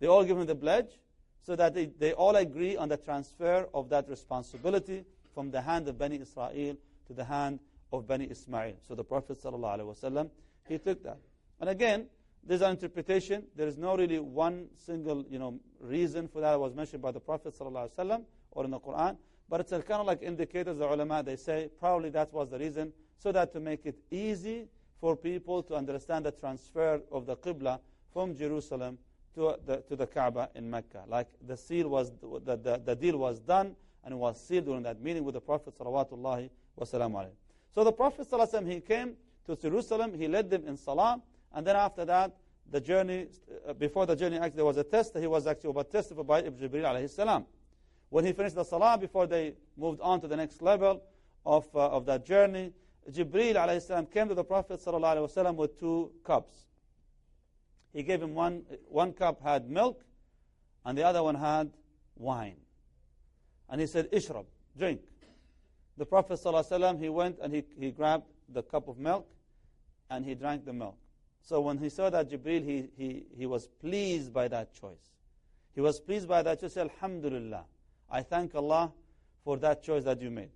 They all give him the pledge so that they, they all agree on the transfer of that responsibility from the hand of Bani Israel to the hand of Bani Ismail. So the Prophet ﷺ, he took that. And again, there's an interpretation. There is no really one single you know, reason for that was mentioned by the Prophet ﷺ or in the Quran. But it's kind of like indicators, the ulama, they say probably that was the reason, so that to make it easy for people to understand the transfer of the Qibla from Jerusalem to the, to the Kaaba in Mecca. Like the seal was, the, the, the deal was done and it was sealed during that meeting with the Prophet sallallahu wasallam. So the Prophet ﷺ, he came to Jerusalem, he led them in Salah, and then after that, the journey, uh, before the journey, actually, there was a test. He was actually tested by Ibn Jibril alayhi salam. When he finished the Salah, before they moved on to the next level of, uh, of that journey, Jibril salam came to the Prophet ﷺ with two cups. He gave him one, one cup had milk, and the other one had wine. And he said, Ishrab, drink. The Prophet ﷺ, he went and he, he grabbed the cup of milk and he drank the milk. So when he saw that Jibril, he, he, he was pleased by that choice. He was pleased by that choice. Alhamdulillah. I thank Allah for that choice that you made.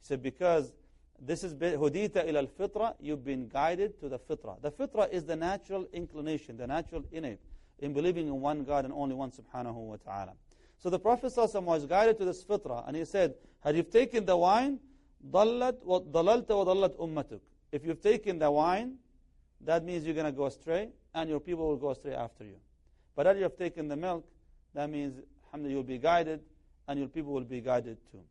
He said, because This is hudita ila al-fitra. You've been guided to the fitra. The fitra is the natural inclination, the natural innate in believing in one God and only one subhanahu wa ta'ala. So the Prophet was guided to this fitra and he said, had you taken the wine, ضلت وضللت وضلت أمتك. If you've taken the wine, that means you're going to go astray and your people will go astray after you. But if you have taken the milk, that means, alhamdulillah, you'll be guided and your people will be guided too.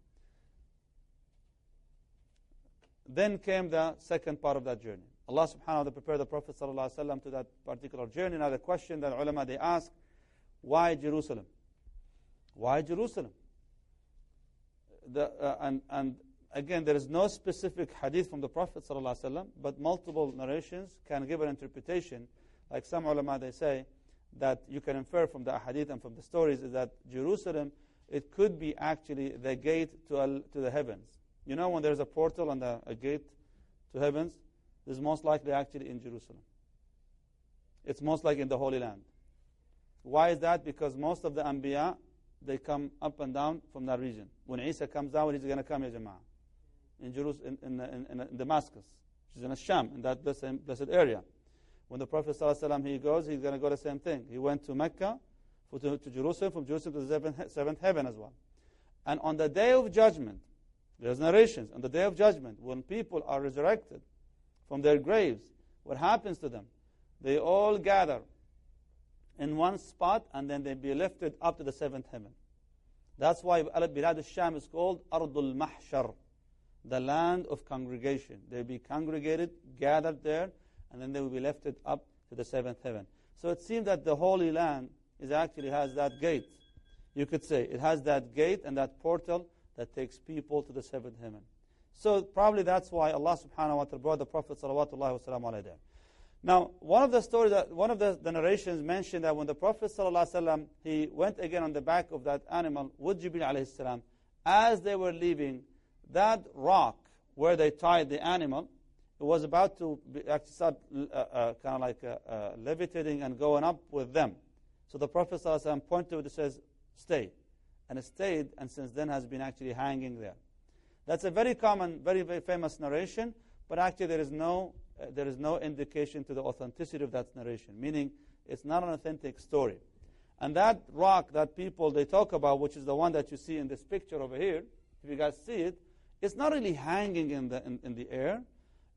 Then came the second part of that journey. Allah subhanahu wa ta'ala prepared the Prophet to that particular journey. Now the question that ulama they ask, why Jerusalem? Why Jerusalem? The, uh, and, and again, there is no specific hadith from the Prophet but multiple narrations can give an interpretation. Like some ulama, they say that you can infer from the hadith and from the stories is that Jerusalem, it could be actually the gate to, to the heavens. You know when there's a portal and a, a gate to heavens? This is most likely actually in Jerusalem. It's most likely in the Holy Land. Why is that? Because most of the Anbiya, they come up and down from that region. When Isa comes down, he's going to come, Ya Jama'ah, in, in, in, in, in Damascus, which is in Sham, in that blessed, blessed area. When the Prophet ﷺ, he goes, he's going to go the same thing. He went to Mecca, to, to Jerusalem, from Jerusalem to the seventh, seventh heaven as well. And on the day of judgment, there's narrations on the day of judgment when people are resurrected from their graves. What happens to them? They all gather in one spot and then they be lifted up to the seventh heaven. That's why Bilad al-Sham is called Ardul Mahshar, the land of congregation. They'll be congregated, gathered there, and then they will be lifted up to the seventh heaven. So it seems that the Holy Land is actually has that gate. You could say it has that gate and that portal that takes people to the seventh heaven. So probably that's why Allah subhanahu wa ta'ala brought the Prophet sallallahu alayhi there. Now, one of the stories, that, one of the, the, narrations mentioned that when the Prophet sallallahu he went again on the back of that animal with Jibril alayhi as they were leaving, that rock where they tied the animal, it was about to be, actually start uh, uh, kind of like uh, uh, levitating and going up with them. So the Prophet ﷺ pointed to it and says, stay and it stayed, and since then has been actually hanging there. That's a very common, very, very famous narration, but actually there is no, uh, there is no indication to the authenticity of that narration, meaning it's not an authentic story. And that rock that people they talk about, which is the one that you see in this picture over here, if you guys see it, it's not really hanging in the, in, in the air.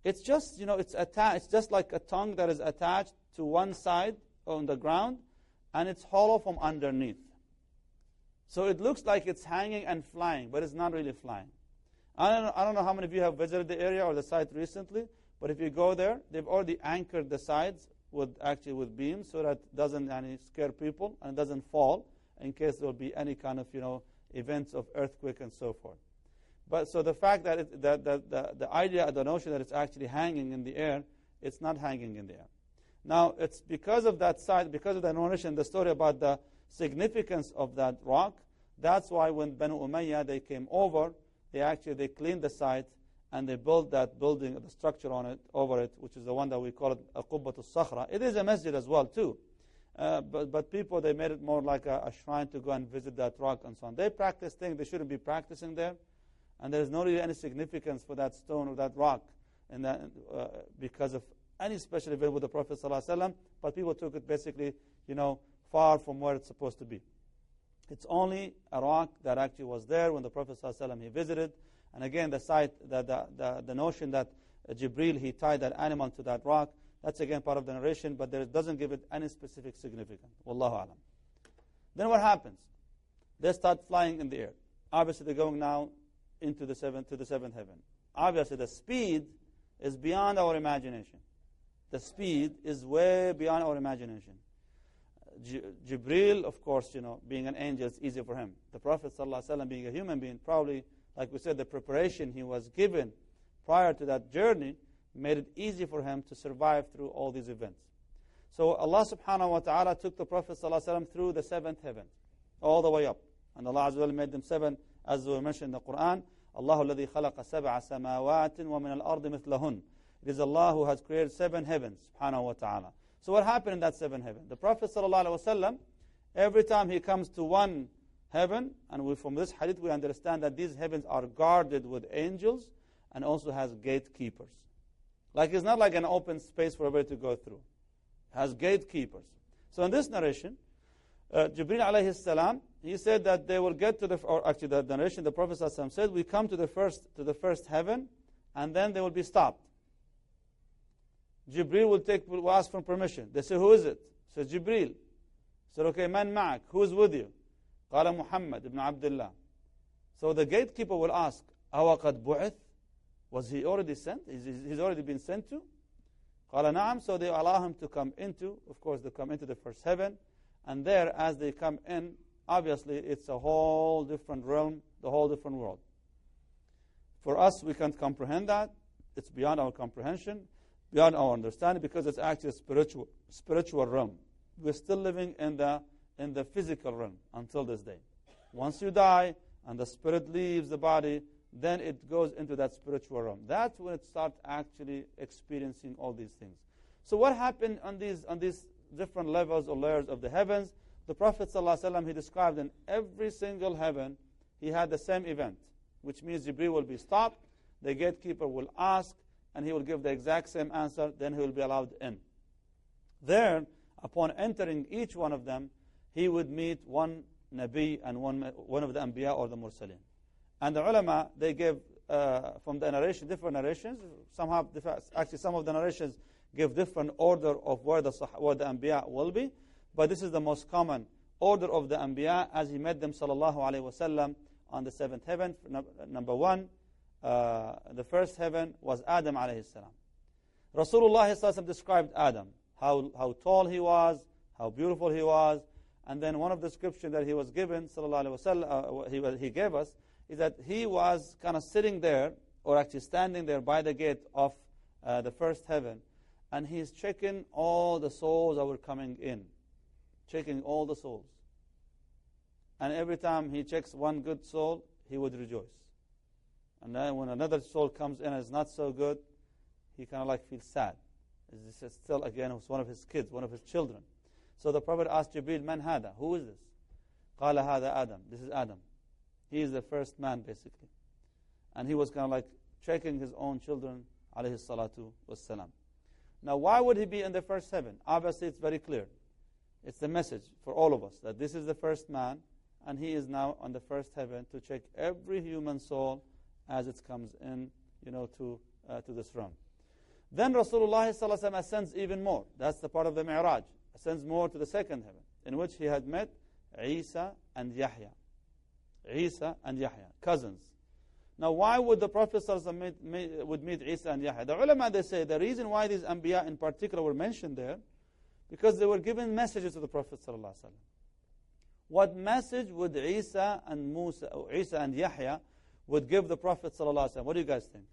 It's just, you know, it's attached, it's just like a tongue that is attached to one side on the ground, and it's hollow from underneath. So it looks like it's hanging and flying, but it's not really flying. I don't, know, I don't know how many of you have visited the area or the site recently, but if you go there, they've already anchored the sides with actually with beams so that it doesn't any, scare people and doesn't fall in case there will be any kind of you know events of earthquake and so forth. But so the fact that, it, that, that the, the idea, the notion that it's actually hanging in the air, it's not hanging in the air. Now it's because of that site, because of the narration, the story about the significance of that rock. That's why when Banu Umayyah they came over, they actually they cleaned the site and they built that building, the structure on it, over it, which is the one that we call it a Qubbat al-Sakhra. It is a masjid as well too. Uh, but, but people, they made it more like a, a, shrine to go and visit that rock and so on. They practice things they shouldn't be practicing there. And there's not really any significance for that stone or that rock and that, uh, because of any special event with the Prophet ﷺ. But people took it basically, you know, far from where it's supposed to be. It's only a rock that actually was there when the Prophet ﷺ he visited. And again, the site, the, the, the, the notion that Jibril, he tied that animal to that rock, that's again part of the narration, but there doesn't give it any specific significance. Wallahu alam. Then what happens? They start flying in the air. Obviously, they're going now into the seventh, to the seventh heaven. Obviously, the speed is beyond our imagination The speed is way beyond our imagination. Jibril, of course, you know, being an angel, it's easy for him. The Prophet ﷺ, being a human being, probably, like we said, the preparation he was given prior to that journey made it easy for him to survive through all these events. So Allah subhanahu wa ta'ala took the Prophet ﷺ through the seventh heaven, all the way up. And Allah Azza made them seven, as we mentioned in the Quran. Allah الذي خلق سبع سماوات ومن الأرض مثلهن. it is Allah who has created seven heavens, subhanahu wa ta'ala. So what happened in that seven heaven? The Prophet ﷺ, every time he comes to one heaven, and we, from this hadith we understand that these heavens are guarded with angels, and also has gatekeepers. Like it's not like an open space for everybody to go through. It has gatekeepers. So in this narration, uh, Jibril alayhi salam, he said that they will get to the, or actually the narration, the Prophet said, we come to the first to the first heaven, and then they will be stopped. Jibril will take will ask for permission. They say, who is it? Says Jibril. Said, okay, man ma'ak, who is with you? Qala Muhammad ibn Abdullah. So the gatekeeper will ask, awa qad bu'ith? Was he already sent? Is, is, he's already been sent to? Qala na'am. So they allow him to come into, of course, they come into the first heaven. And there, as they come in, obviously, it's a whole different realm, the whole different world. For us, we can't comprehend that. It's beyond our comprehension beyond our understanding, because it's actually a spiritual, spiritual realm. We're still living in the, in the physical realm until this day. Once you die and the spirit leaves the body, then it goes into that spiritual realm. That's when it starts actually experiencing all these things. So what happened on these, on these different levels or layers of the heavens? The Prophet ﷺ, he described in every single heaven, he had the same event, which means Jibreel will be stopped, the gatekeeper will ask, and he will give the exact same answer, then he will be allowed in. There, upon entering each one of them, he would meet one Nabi and one, one of the Anbiya or the Mursaleen. And the ulama, they give uh, from the narration, different narrations. Somehow, actually, some of the narrations give different order of where the, where the Anbiya will be. But this is the most common order of the Anbiya as he met them, sallallahu alayhi wasallam, on the seventh heaven. Number one, uh, the first heaven was Adam alayhi salam. Rasulullah described Adam, how, how tall he was, how beautiful he was, and then one of the description that he was given, wasallam, uh, he, he gave us, is that he was kind of sitting there, or actually standing there by the gate of uh, the first heaven, and he's checking all the souls that were coming in, checking all the souls. And every time he checks one good soul, he would rejoice. And then when another soul comes in and is not so good, he kind of like feels sad. This is still, again, it's one of his kids, one of his children. So the Prophet asked Jibreel, Man hada? Who is this? Qala hada Adam. This is Adam. He is the first man, basically. And he was kind of like checking his own children, alayhi salatu wassalam. Now, why would he be in the first heaven? Obviously, it's very clear. It's the message for all of us that this is the first man, and he is now on the first heaven to check every human soul as it comes in, you know, to, uh, to this realm. Then Rasulullah ascends even more. That's the part of the Mi'raj. Ascends more to the second heaven, in which he had met Isa and Yahya. Isa and Yahya, cousins. Now, why would the Prophet meet, meet, would meet Isa and Yahya? The ulama, they say, the reason why these Anbiya in particular were mentioned there, because they were given messages to the Prophet What message would Isa and Musa, or Isa and Yahya would give the Prophet What do you guys think?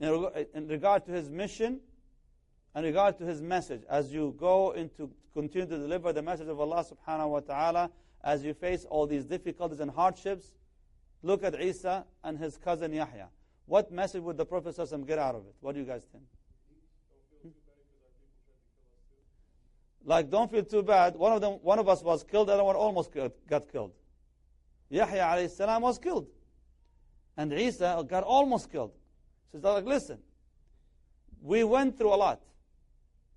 In regard to his mission, in regard to his message, as you go into continue to deliver the message of Allah subhanahu wa ta'ala, as you face all these difficulties and hardships, look at Isa and his cousin Yahya. What message would the Prophet get out of it? What do you guys think? Hmm? Like, don't feel too bad. One of them, one of us was killed, the other one almost got killed. Yahya alayhi salam was killed. And Isa got almost killed. So he's like, listen, we went through a lot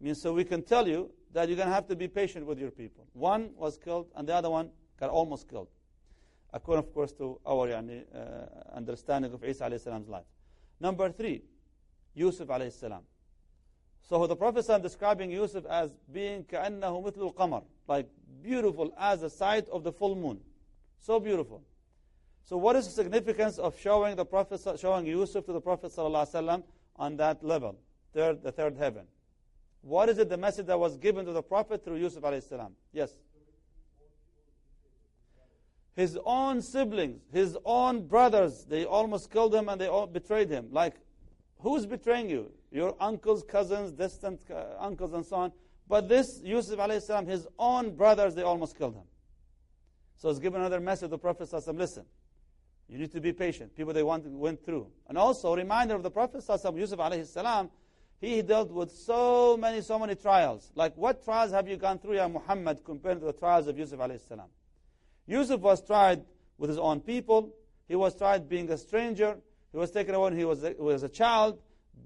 means so we can tell you that you're going to have to be patient with your people. One was killed, and the other one got almost killed. According, of course, to our yani, uh, understanding of Isa alayhi life. Number three, Yusuf alayhi salam. So the Prophet is describing Yusuf as being كَأَنَّهُ مِثْلُ الْقَمَرِ Like beautiful as the sight of the full moon. So beautiful. So what is the significance of showing the Prophet, showing Yusuf to the Prophet ﷺ on that level, third, the third heaven? What is it, the message that was given to the Prophet through Yusuf salam? Yes. His own siblings, his own brothers, they almost killed him and they all betrayed him. Like, who's betraying you? Your uncles, cousins, distant uh, uncles, and so on. But this Yusuf salam, his own brothers, they almost killed him. So it's given another message to the Prophet listen, you need to be patient. People they want, went through. And also a reminder of the Prophet Yusuf alayhi salam, he dealt with so many, so many trials. Like what trials have you gone through, Ya Muhammad, compared to the trials of Yusuf alayhi salam? Yusuf was tried with his own people. He was tried being a stranger. He was taken away when he was a, was a child,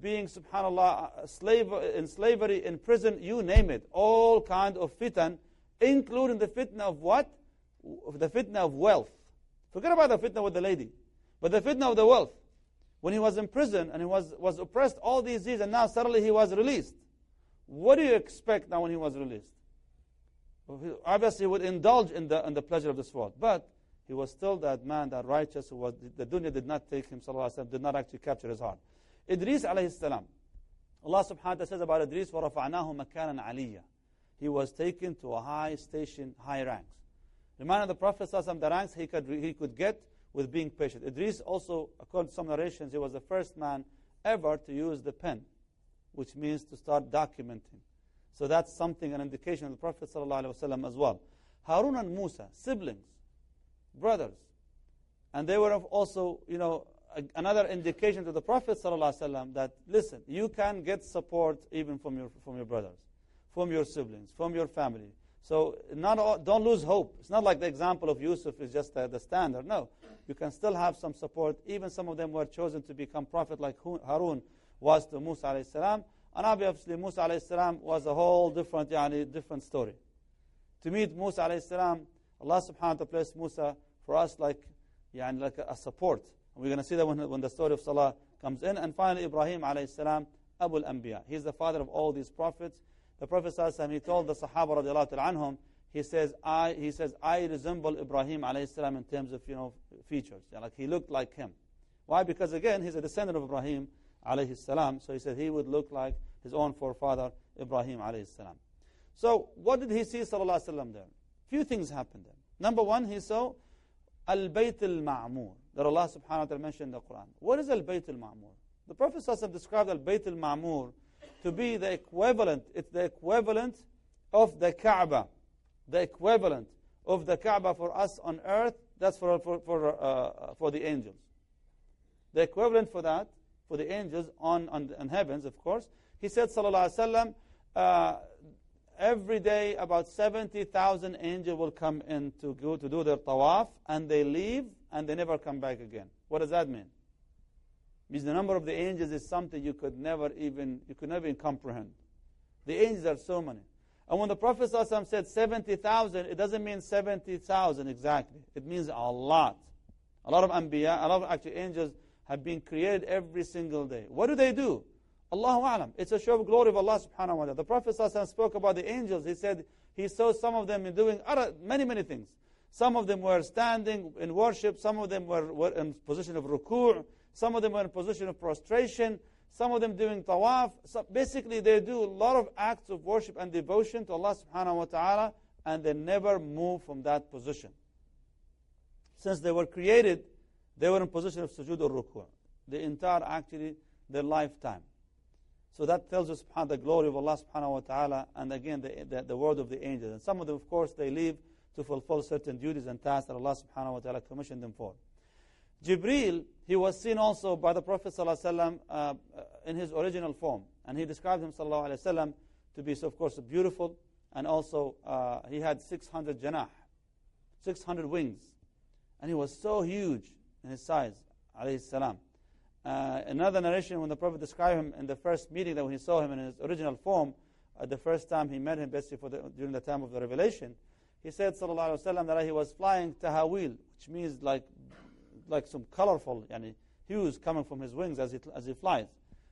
being, subhanAllah, slave, in slavery, in prison, you name it. All kind of fitan, including the fitna of what? The fitna of wealth. Forget about the fitna with the lady. But the fitna of the wealth. When he was in prison and he was, was oppressed all these years and now suddenly he was released. What do you expect now when he was released? Obviously, he would indulge in the, in the pleasure of this world. But he was still that man, that righteous, who was, the dunya did not take him, sallallahu did not actually capture his heart. Idris alayhi salam. Allah subhanahu wa ta'ala says about Idris, وَرَفَعْنَاهُ مَكَانًا عَلِيًّا He was taken to a high station, high ranks. Reminding the Prophet the ranks he could, he could get with being patient. Idris also, according to some narrations, he was the first man ever to use the pen, which means to start documenting. So that's something, an indication of the Prophet ﷺ as well. Harun and Musa, siblings, brothers. And they were also, you know, another indication to the Prophet ﷺ that, listen, you can get support even from your, from your brothers, from your siblings, from your family. So not all, don't lose hope. It's not like the example of Yusuf is just the, the standard. No, you can still have some support. Even some of them were chosen to become prophet like Harun was to Musa alayhi salam. And obviously Musa alayhi salam was a whole different, yani, different story. To meet Musa alayhi salam, Allah subhanahu wa ta'ala placed Musa for us like, yani, like a, support. And we're going to see that when, when the story of Salah comes in. And finally Ibrahim alayhi salam, Abu al-Anbiya. He's the father of all these prophets. The Prophet ﷺ, he told the Sahaba radiallahu anhum, he says, I, he says, I resemble Ibrahim alayhi salam in terms of, you know, features. Yeah, like he looked like him. Why? Because again, he's a descendant of Ibrahim alayhi salam. So he said he would look like his own forefather, Ibrahim alayhi salam. So what did he see, sallallahu alayhi there? Few things happened there. Number one, he saw Al-Bayt al-Ma'mur, that Allah subhanahu wa ta'ala mentioned in the Quran. What is Al-Bayt al-Ma'mur? The Prophet sallallahu described Al-Bayt al-Ma'mur to be the equivalent, it's the equivalent of the Kaaba. The equivalent of the Kaaba for us on earth, that's for, for, for, uh, for the angels. The equivalent for that, for the angels on, on, on heavens, of course. He said, Sallallahu Alaihi Wasallam, uh, every day about 70,000 angels will come in to go to do their tawaf, and they leave, and they never come back again. What does that mean? Means the number of the angels is something you could never even you could never even comprehend. The angels are so many. And when the Prophet ﷺ said 70,000, it doesn't mean 70,000 exactly. It means a lot. A lot of anbiya, a lot of actually angels have been created every single day. What do they do? Allahu Alam. It's a show of glory of Allah subhanahu wa ta'ala. The Prophet ﷺ spoke about the angels. He said he saw some of them in doing many, many things. Some of them were standing in worship. Some of them were, were in position of ruku'. Some of them were in a position of prostration. Some of them doing tawaf. So basically, they do a lot of acts of worship and devotion to Allah subhanahu wa ta'ala, and they never move from that position. Since they were created, they were in position of sujood or ruku'. The entire, actually, their lifetime. So that tells us the glory of Allah subhanahu wa ta'ala, and again, the, the, the word of the angels. And some of them, of course, they leave to fulfill certain duties and tasks that Allah subhanahu wa ta'ala commissioned them for. Jibril, he was seen also by the Prophet ﷺ, uh, in his original form. And he described him ﷺ, to be, of course, beautiful. And also, uh, he had 600 janah, 600 wings. And he was so huge in his size, uh, another narration, when the Prophet described him in the first meeting that when he saw him in his original form, uh, the first time he met him, basically the, during the time of the revelation, he said, sallallahu that he was flying tahawil, which means like like some colorful yani, hues coming from his wings as he, as he flies.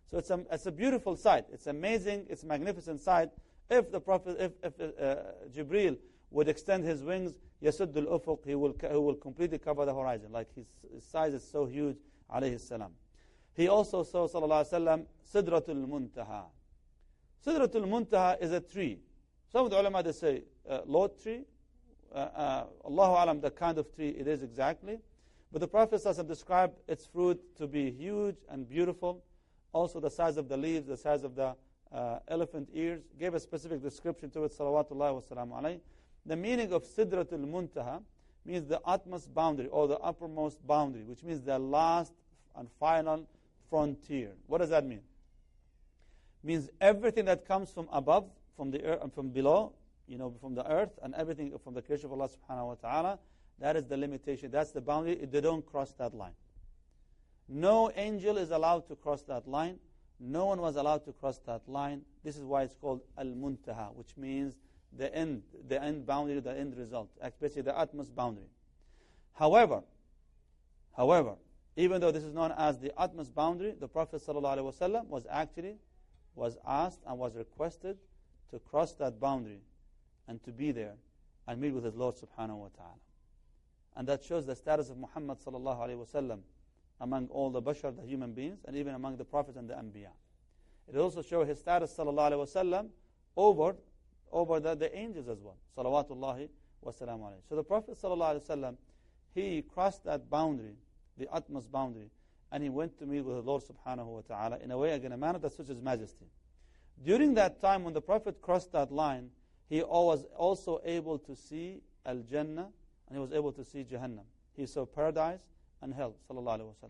So it's a, it's a beautiful sight. It's amazing. It's a magnificent sight. If the Prophet, if, if uh, Jibril would extend his wings, yasuddul ufuq, he will, he will completely cover the horizon. Like his, his size is so huge, alayhi salam. He also saw, sallallahu alayhi wa sallam, Sidratul Muntaha. Sidratul Muntaha is a tree. Some of the ulama, they say, uh, lote tree. Uh, uh, Allahu alam, the kind of tree it is exactly. But the Prophet ﷺ described its fruit to be huge and beautiful. Also the size of the leaves, the size of the uh, elephant ears. Gave a specific description to it, The meaning of Sidratul Muntaha means the utmost boundary or the uppermost boundary, which means the last and final frontier. What does that mean? means everything that comes from above, from the earth, and from below, you know, from the earth, and everything from the creation of Allah subhanahu wa ta'ala, That is the limitation. That's the boundary. They don't cross that line. No angel is allowed to cross that line. No one was allowed to cross that line. This is why it's called al-muntaha, which means the end, the end boundary, the end result, especially the utmost boundary. However, however, even though this is known as the utmost boundary, the Prophet ﷺ was actually was asked and was requested to cross that boundary and to be there and meet with his Lord subhanahu wa ta'ala. And that shows the status of Muhammad alayhi among all the bashar, the human beings, and even among the prophets and the anbiya. It also shows his status sallallahu alayhi wa over, over the, the angels as well. Salawatullahi wa salam So the Prophet sallallahu alayhi wa he crossed that boundary, the utmost boundary, and he went to meet with the Lord subhanahu wa ta'ala in a way, again, a manner that suits his majesty. During that time when the Prophet crossed that line, he was also able to see Al-Jannah and he was able to see Jahannam. He saw paradise and hell, sallallahu alayhi wa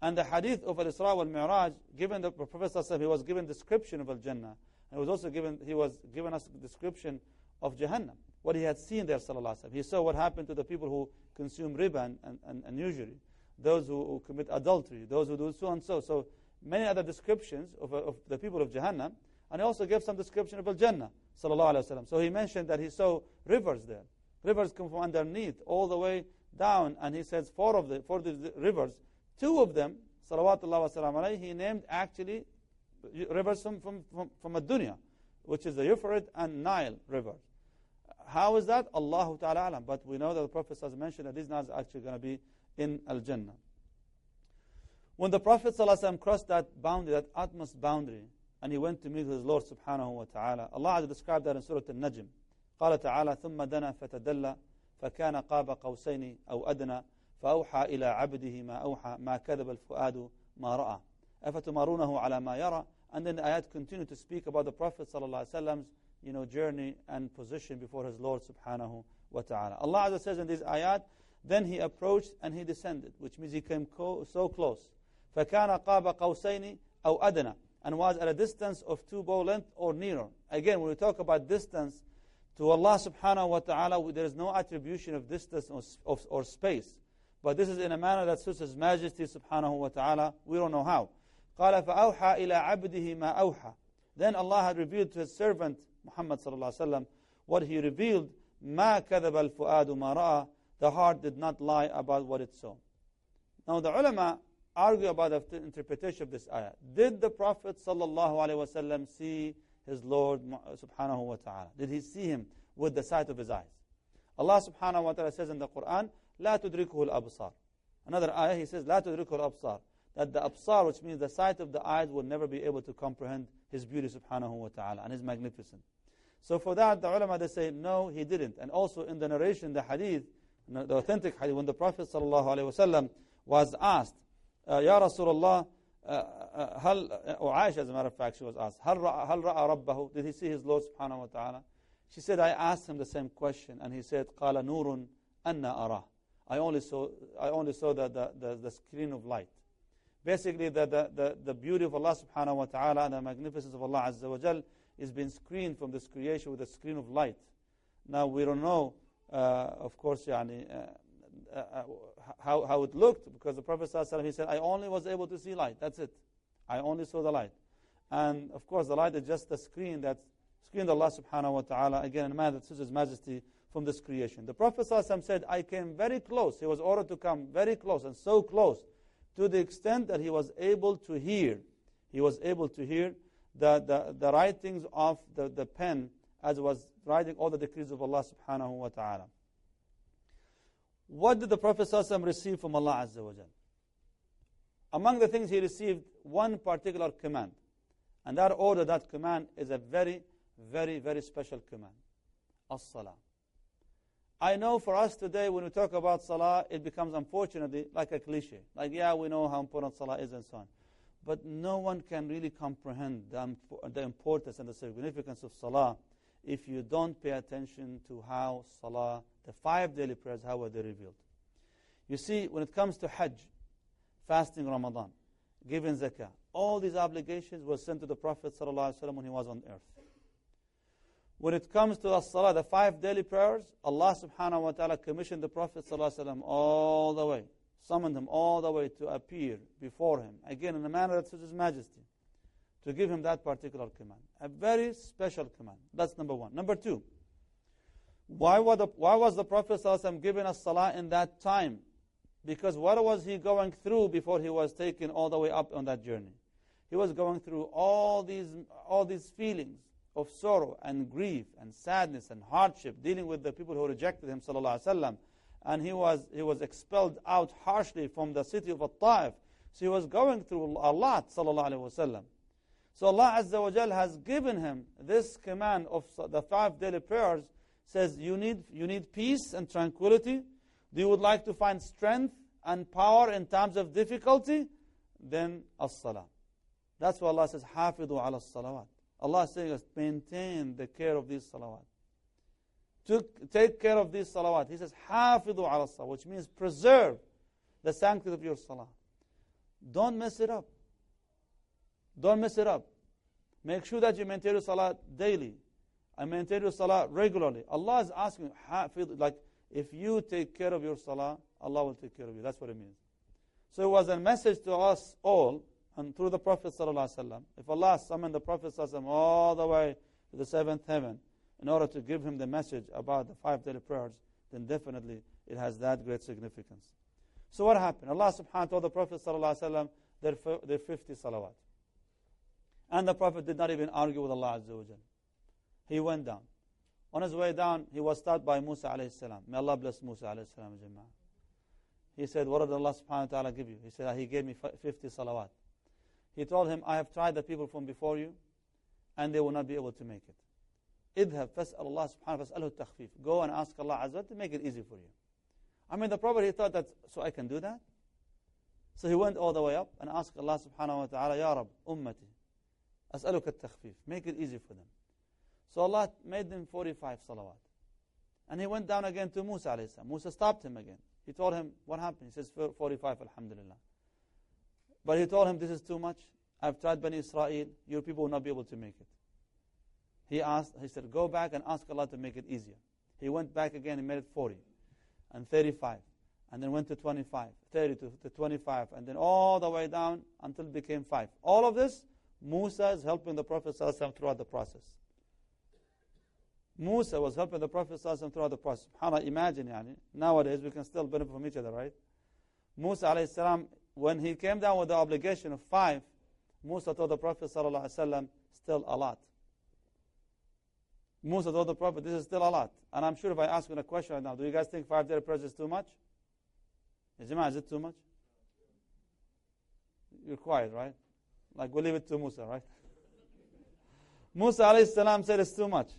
And the hadith of Al-Isra wal-Mi'raj, given the Prophet he was given description of Al-Jannah. And he was also given, he was given us description of Jahannam, what he had seen there, sallallahu alayhi wa He saw what happened to the people who consume riba and, and, and, and usury those who, who, commit adultery, those who do so and so. So many other descriptions of, of the people of Jahannam. And he also gave some description of Al-Jannah, sallallahu alayhi wa So he mentioned that he saw rivers there. Rivers come from underneath all the way down. And he says four of the, four the rivers, two of them, salawatullah wa salam alayhi, he named actually rivers from, from, from, from a dunya, which is the Euphrates and Nile rivers. How is that? Allah Ta'ala alam. But we know that the Prophet has mentioned that these nights are actually going to be in Al Jannah. When the Prophet ﷺ crossed that boundary, that utmost boundary, and he went to meet his Lord subhanahu wa ta'ala, Allah described that in Surah Al-Najm. قال تعالى ثم دنا فتدلى فكان قاب قوسين أو أدنى فأوحى إلى عبده ما أوحى ما كذب الفؤاد ما رأى أفتمارونه على ما يرى and then the ayat continue to speak about the Prophet ﷺ's you know, journey and position before his Lord subhanahu wa ta'ala. Allah says in these ayat then he approached and he descended, which means he came so close. فَكَانَ قَابَ قَوْسَيْنِ أَوْ أَدْنَى And was at a distance of two bow length or nearer. Again, when we talk about distance, to Allah subhanahu wa ta'ala, there is no attribution of distance or, of, or space. But this is in a manner that suits His Majesty subhanahu wa ta'ala. We don't know how. قال فأوحى إلى عبده ما أوحى Then Allah had revealed to His servant Muhammad sallallahu alaihi wasallam what He revealed ما كذب الفؤاد ما رأى the heart did not lie about what it saw. Now the ulama argue about the interpretation of this ayah. Did the Prophet ﷺ see his Lord subhanahu wa ta'ala? Did he see him with the sight of his eyes? Allah subhanahu wa ta'ala says in the Quran, لا تدركه الأبصار. Another ayah, he says, لا تدركه الأبصار. That the absar, which means the sight of the eyes, will never be able to comprehend his beauty subhanahu wa ta'ala and his magnificence. So for that, the ulama, they say, no, he didn't. And also in the narration, the hadith, the authentic hadith, when the Prophet ﷺ was asked, uh, Ya Rasulullah, هل, or Aisha as a matter of fact, she was asked, هل رأى, هل رأى ربه? Did he see his Lord subhanahu wa ta'ala? She said, I asked him the same question, and he said, قال نور أنا أراه. I only saw, I only saw the, the, the, the screen of light. Basically, the, the, the, the beauty of Allah subhanahu wa ta'ala and the magnificence of Allah azza wa jal is being screened from this creation with a screen of light. Now, we don't know uh, of course, yani, uh, uh, how, how it looked, because the Prophet ﷺ, he said, I only was able to see light. That's it. I only saw the light. And of course, the light is just the screen that screened Allah subhanahu wa ta'ala, again, in a manner that sees His majesty from this creation. The Prophet ﷺ said, I came very close. He was ordered to come very close, and so close, to the extent that he was able to hear. He was able to hear the, the, the writings of the, the pen as was writing all the decrees of Allah subhanahu wa ta'ala. What did the Prophet ﷺ receive from Allah Azza wa Among the things he received, one particular command. And that order, that command, is a very, very, very special command. As-salah. I know for us today, when we talk about salah, it becomes unfortunately like a cliche. Like, yeah, we know how important salah is and so on. But no one can really comprehend the importance and the significance of salah if you don't pay attention to how Salah, the five daily prayers, how were they revealed. You see, when it comes to Hajj, fasting Ramadan, giving zakah, all these obligations were sent to the Prophet ﷺ when he was on earth. when it comes to the salah, the five daily prayers, Allah subhanahu wa ta'ala commissioned the Prophet sallallahu all the way, summoned him all the way to appear before him, again in a manner that suits His Majesty, to give him that particular command. A very special command. That's number one. Number two, why, was the, why was the Prophet ﷺ giving us salah in that time? Because what was he going through before he was taken all the way up on that journey? He was going through all these, all these feelings of sorrow and grief and sadness and hardship, dealing with the people who rejected him, sallallahu And he was, he was expelled out harshly from the city of At-Ta'if. So he was going through a lot, wasallam. So Allah Azza wa Jal has given him this command of the five daily prayers says you need, you need peace and tranquility. Do you would like to find strength and power in times of difficulty? Then as-salah. That's why Allah says, حافظوا على الصلوات. Allah is saying us, maintain the care of these salawat. To take care of these salawat. He says, حافظوا على الصلاة, which means preserve the sanctity of your salah. Don't mess it up. Don't mess it up. Make sure that you maintain your salah daily and maintain your salah regularly. Allah is asking, like, if you take care of your salah, Allah will take care of you. That's what it means. So it was a message to us all, and through the Prophet ﷺ. If Allah summoned the Prophet ﷺ all the way to the seventh heaven in order to give him the message about the five daily prayers, then definitely it has that great significance. So what happened? Allah subhanahu wa ta'ala told the Prophet ﷺ there are 50 salawat. And the Prophet did not even argue with Allah Azza wa Jalla he went down. On his way down, he was stopped by Musa alayhi salam. May Allah bless Musa alayhi salam. He said, what did Allah subhanahu wa ta'ala give you? He said, he gave me 50 salawat. He told him, I have tried the people from before you, and they will not be able to make it. Idhab, fas'al Allah subhanahu wa ta'ala. Go and ask Allah azza to make it easy for you. I mean, the Prophet, he thought that, so I can do that? So he went all the way up and asked Allah subhanahu wa ta'ala, Ya Rab, ummati, as'aluka. Make it easy for them. So Allah made them 45 salawat. And he went down again to Musa alayhi. Musa stopped him again. He told him, what happened? He says, 45, alhamdulillah. But he told him, this is too much. I've tried Bani Israel. Your people will not be able to make it. He asked, he said, go back and ask Allah to make it easier. He went back again and made it 40 and 35 and then went to 25, 30 to, to 25 and then all the way down until it became 5. All of this, Musa is helping the Prophet throughout the process. Musa was helping the Prophet throughout the process. SubhanAllah, imagine, yani, nowadays we can still benefit from each other, right? Musa alayhi when he came down with the obligation of five, Musa told the Prophet sallallahu still a lot. Musa told the Prophet, this is still a lot. And I'm sure if I ask you a question right now, do you guys think five daily prayers is too much? Is it too much? You're quiet, right? Like we leave it to Musa, right? Musa alayhi said it's too much.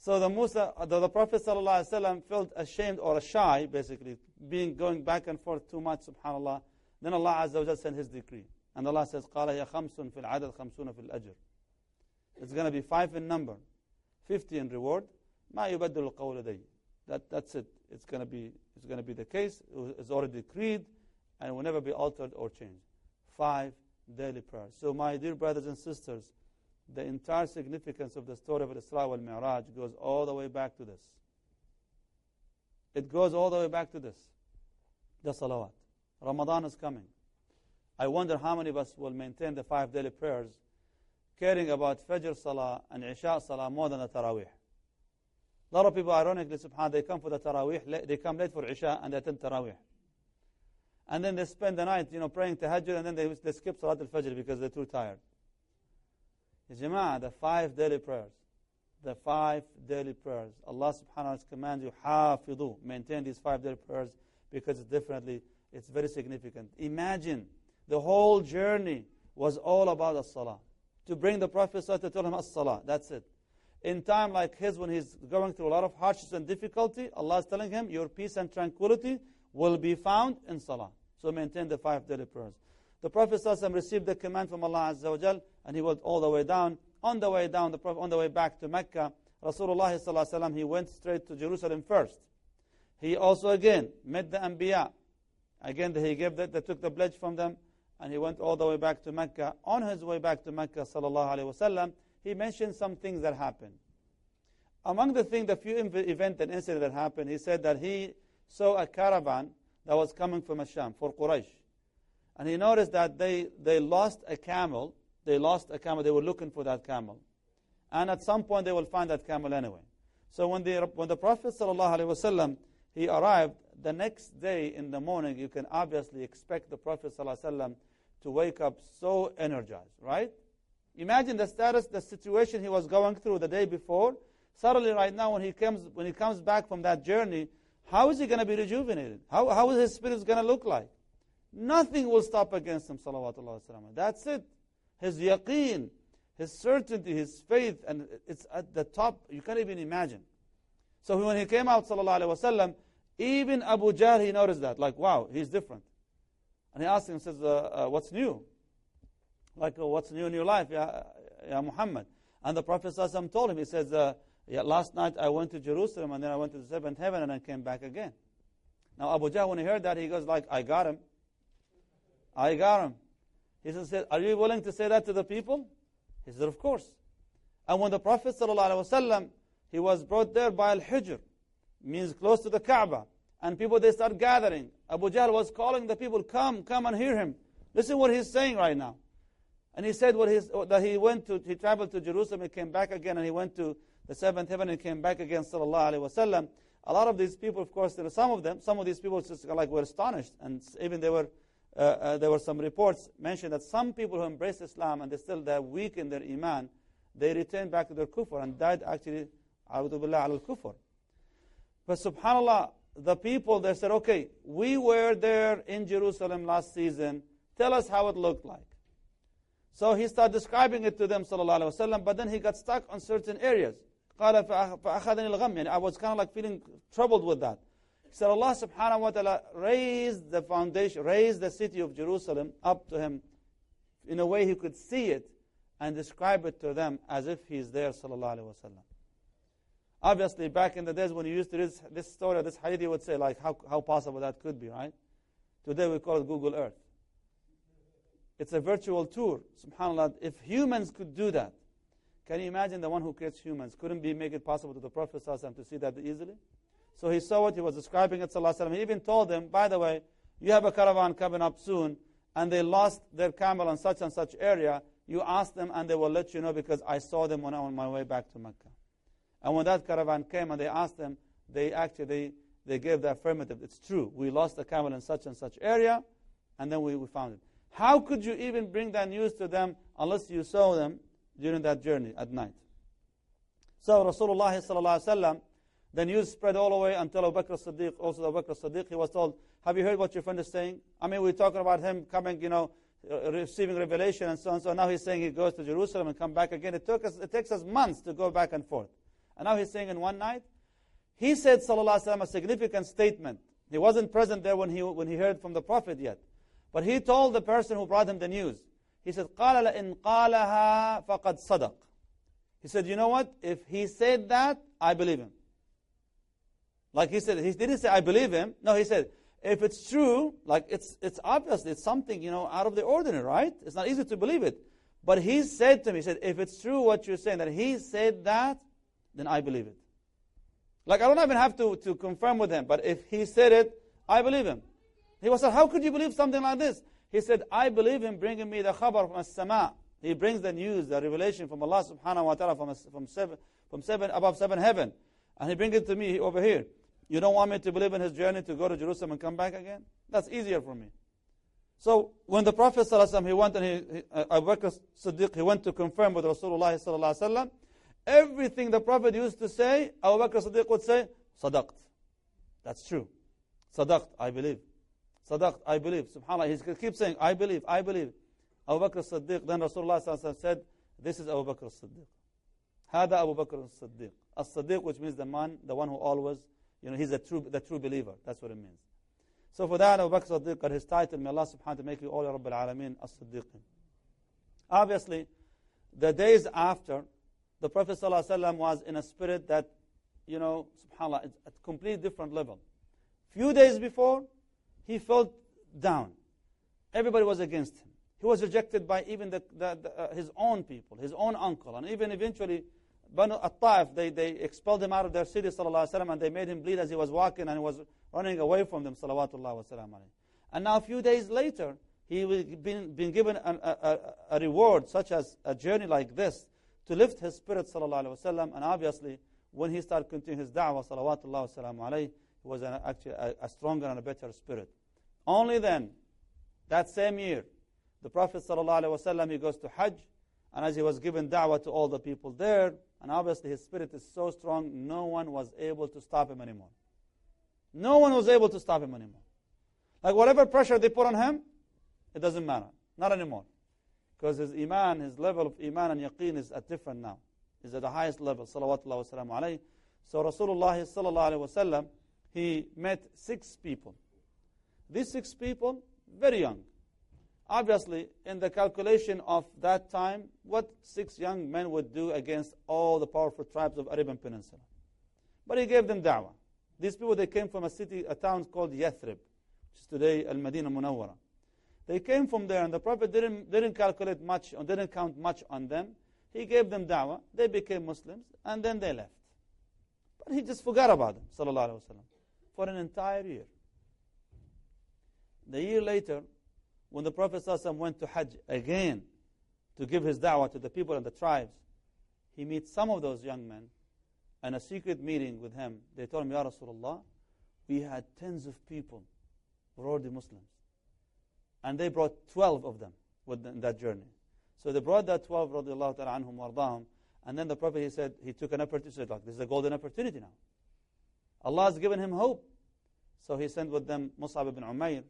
So the Musa, the, the Prophet ﷺ felt ashamed or shy, basically, being going back and forth too much, subhanAllah. Then Allah Azza wa sent His decree. And Allah says, قَالَ هِيَ خَمْسٌ فِي الْعَدَدْ خَمْسُونَ فِي الْأَجْرِ It's going to be five in number, 50 in reward. مَا يُبَدُّلُ الْقَوْلَ دَيْ that, That's it. It's going, to be, it's going to be the case. It's already decreed and will never be altered or changed. Five daily prayers. So my dear brothers and sisters, the entire significance of the story of Isra wal Mi'raj goes all the way back to this. It goes all the way back to this. The salawat. Ramadan is coming. I wonder how many of us will maintain the five daily prayers, caring about Fajr Salah and Isha Salah more than the Taraweeh. A lot of people, ironically, subhanAllah, they come for the Taraweeh, they come late for Isha and they attend Taraweeh. And then they spend the night, you know, praying Tahajjud and then they, they skip Salat al-Fajr because they're too tired. Jama'ah, the five daily prayers. The five daily prayers. Allah subhanahu wa ta'ala commands you, hafidu, maintain these five daily prayers because it's definitely, it's very significant. Imagine the whole journey was all about the salah. To bring the Prophet to tell him as-salah. That's it. In time like his, when he's going through a lot of hardships and difficulty, Allah is telling him, your peace and tranquility will be found in salah. So maintain the five daily prayers. The Prophet received the command from Allah Azza wa Jal, and he went all the way down. On the way down, the Prophet, on the way back to Mecca, Rasulullah ﷺ, he went straight to Jerusalem first. He also again met the Anbiya. Again, he gave that, they took the pledge from them, and he went all the way back to Mecca. On his way back to Mecca, sallallahu alaihi wasallam, he mentioned some things that happened. among the things, the few event and incident that happened, he said that he saw a caravan that was coming from Asham for Quraysh. And he noticed that they, they lost a camel. They lost a camel. They were looking for that camel. And at some point, they will find that camel anyway. So when the, when the Prophet ﷺ, he arrived, the next day in the morning, you can obviously expect the Prophet ﷺ to wake up so energized, right? Imagine the status, the situation he was going through the day before. Suddenly, right now, when he comes, when he comes back from that journey, how is he going to be rejuvenated? How, how is his spirit going to look like? Nothing will stop against him, salawatullah That's it. His yaqeen, his certainty, his faith, and it's at the top. You can't even imagine. So when he came out, sallallahu alayhi wasallam, even Abu Jahl, he noticed that. Like, wow, he's different. And he asked him, says, uh, uh, what's new? Like, uh, what's new in your life, ya, ya Muhammad? And the Prophet ﷺ told him, he says, uh, yeah, last night I went to Jerusalem and then I went to the seventh heaven and I came back again. Now Abu Jahl, when he heard that, he goes like, I got him. I got him. He said, are you willing to say that to the people? He said, of course. And when the Prophet ﷺ, he was brought there by Al-Hijr, means close to the Kaaba, and people, they start gathering. Abu Jahl was calling the people, come, come and hear him. Listen what he's saying right now. And he said what he's, that he went to, he traveled to Jerusalem, he came back again, and he went to the seventh heaven and came back again, sallallahu alaihi wasallam. A lot of these people, of course, there are some of them, some of these people just like were astonished, and even they were, uh, uh, there were some reports mentioned that some people who embraced Islam and they still they weak in their iman, they returned back to their kufr and died actually, billah al kufr. But subhanallah, the people, they said, okay, we were there in Jerusalem last season. Tell us how it looked like. So he started describing it to them, sallallahu alaihi wasallam. but then he got stuck on certain areas. I was kind of like feeling troubled with that. Said Allah subhanahu wa ta'ala raised the foundation, raised the city of Jerusalem up to him in a way he could see it and describe it to them as if he's there sallallahu alaihi wasallam. Obviously, back in the days when you used to read this story, this hadith, you would say, like, how, how possible that could be, right? Today we call it Google Earth. It's a virtual tour. SubhanAllah, if humans could do that, can you imagine the one who creates humans couldn't be make it possible to the Prophet ﷺ to see that easily? So he saw it, he was describing it, ﷺ. He even told them, by the way, you have a caravan coming up soon, and they lost their camel in such and such area. You ask them, and they will let you know because I saw them when I was on my way back to Mecca. And when that caravan came and they asked them, they actually they, they gave the affirmative. It's true. We lost a camel in such and such area, and then we, we found it. How could you even bring that news to them unless you saw them during that journey at night? So Rasulullah sallallahu the news spread all the way until Abu Bakr as-Siddiq, also Abu Bakr as-Siddiq, he was told, have you heard what your friend is saying? I mean, we're talking about him coming, you know, uh, receiving revelation and so on. So now he's saying he goes to Jerusalem and come back again. It, took us, it takes us months to go back and forth. And now he's saying in one night, he said, sallallahu alaihi wasallam, a significant statement. He wasn't present there when he, when he heard from the Prophet yet. But he told the person who brought him the news, he said, قَالَ لَإِنْ قَالَهَا فَقَدْ صَدَقْ He said, you know what? If he said that, I believe him. Like he said, he didn't say, I believe him. No, he said, if it's true, like it's, it's obvious, it's something, you know, out of the ordinary, right? It's not easy to believe it. But he said to me, he said, if it's true what you're saying, that he said that, then I believe it. Like I don't even have to, to confirm with him, but if he said it, I believe him. He was said, how could you believe something like this? He said, I believe him bringing me the khabar from as-sama. He brings the news, the revelation from Allah subhanahu wa ta'ala from, from, seven, from seven, above seven heaven. And he brings it to me over here. You don't want me to believe in his journey to go to Jerusalem and come back again? That's easier for me. So when the Prophet ﷺ, he went and he, he uh, Abu Bakr Siddiq, he went to confirm with Rasulullah sallallahu Everything the Prophet used to say, Abu Bakr Siddiq would say, Sadaqt. That's true. Sadaqt, I believe. Sadaqt, I believe. SubhanAllah, he keeps saying, I believe, I believe. Abu Bakr Siddiq, then Rasulullah said, this is Abu Bakr Siddiq. Hada Abu Bakr Siddiq. As-Siddiq, which means the man, the one who always, you know, he's a true, the true believer. That's what it means. So for that, Abu Bakr Siddiq his title. May Allah subhanahu wa ta'ala make you all, Ya Rabbil Alameen, As-Siddiqin. Obviously, the days after, the Prophet ﷺ was in a spirit that, you know, subhanAllah, at a completely different level. Few days before, he felt down. Everybody was against him. He was rejected by even the, the, the, uh, his own people, his own uncle, and even eventually Banu At-Ta'if, they, they expelled him out of their city, sallallahu alayhi wa and they made him bleed as he was walking and he was running away from them, salawatullah wa And now a few days later, he was been, been given a, a, a, reward such as a journey like this to lift his spirit, sallallahu alayhi wa and obviously, when he started continuing his da'wah, salawatullah wa alayhi, he was an, actually a, a stronger and a better spirit. Only then, that same year, the Prophet ﷺ, he goes to Hajj, and as he was given da'wah to all the people there, and obviously his spirit is so strong, no one was able to stop him anymore. No one was able to stop him anymore. Like whatever pressure they put on him, it doesn't matter. Not anymore. Because his iman, his level of iman and yaqeen is at different now. Is at the highest level. Alayhi. So Rasulullah sallallahu alayhi wa he met six people. These six people, very young. Obviously, in the calculation of that time, what six young men would do against all the powerful tribes of Arabian Peninsula. But he gave them da'wah. These people, they came from a city, a town called Yathrib, which is today Al-Madinah Munawwara. They came from there, and the Prophet didn't, didn't calculate much, or didn't count much on them. He gave them da'wah. They became Muslims, and then they left. But he just forgot about them, sallallahu alaihi wasallam, for an entire year. The year later, when the Prophet ﷺ went to Hajj again to give his da'wah to the people and the tribes, he meets some of those young men and a secret meeting with him. They told him, Ya Rasulullah, we had tens of people who were already Muslims. And they brought 12 of them in that journey. So they brought that 12, radiallahu ta'ala anhum wardahum, and then the Prophet, he said, he took an opportunity, said, like, this is a golden opportunity now. Allah has given him hope. So he sent with them Mus'ab ibn Umair,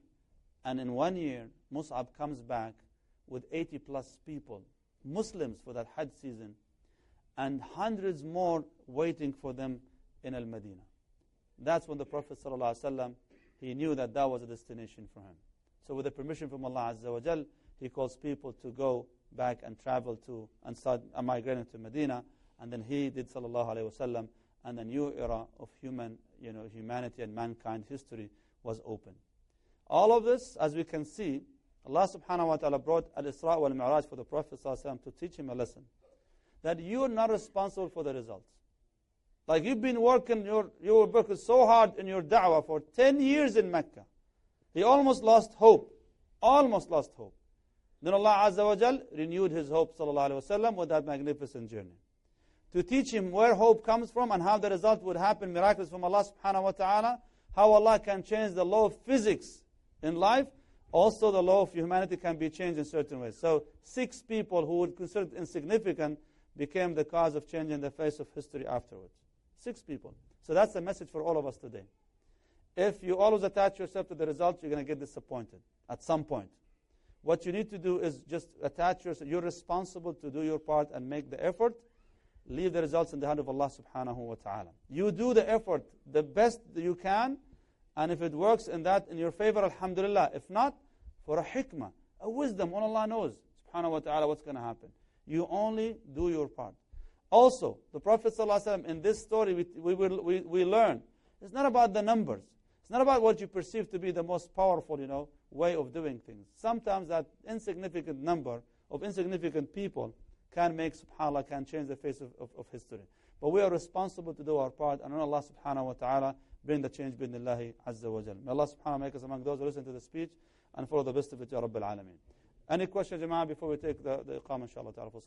and in one year, Mus'ab comes back with 80 plus people, Muslims for that Hajj season, and hundreds more waiting for them in Al Madinah. That's when the Prophet ﷺ, he knew that that was a destination for him. So with the permission from Allah Azza wa Jal, he calls people to go back and travel to and start migrating to Medina. And then he did sallallahu alayhi wasallam, and a new era of human, you know, humanity and mankind history was opened. All of this, as we can see, Allah subhanahu wa ta'ala brought Al-Isra wal Mi'raj for the Prophet to teach him a lesson. That you are not responsible for the results. Like you've been working, your, you were working so hard in your da'wah for 10 years in Mecca. He almost lost hope. Almost lost hope. Then Allah Azza wa Jal renewed his hope sallallahu alayhi wasallam with that magnificent journey. To teach him where hope comes from and how the result would happen, miracles from Allah subhanahu wa ta'ala, how Allah can change the law of physics in life, also the law of humanity can be changed in certain ways. So six people who would consider it insignificant became the cause of changing the face of history afterwards. Six people. So that's the message for all of us today. If you always attach yourself to the results, you're going to get disappointed at some point. What you need to do is just attach yourself. You're responsible to do your part and make the effort. Leave the results in the hand of Allah subhanahu wa ta'ala. You do the effort the best you can and if it works in that in your favor, alhamdulillah. If not, for a hikmah, a wisdom, all Allah knows, subhanahu wa ta'ala, what's going to happen. You only do your part. Also, the Prophet ﷺ, in this story, we, we, we, we learn, it's not about the numbers. It's not about what you perceive to be the most powerful, you know, way of doing things. Sometimes that insignificant number of insignificant people can make, subhanAllah, can change the face of, of, of history. But we are responsible to do our part, and Allah subhanahu wa ta'ala bring the change Allah Azza wa Jal. May Allah subhanahu wa ta'ala make us among those who listen to the speech and follow the best of it, Ya Rabbil Alameen. Any questions, Jama'ah, before we take the, the Iqam, inshallah ta'ala, for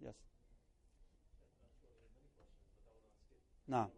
Yes. Now.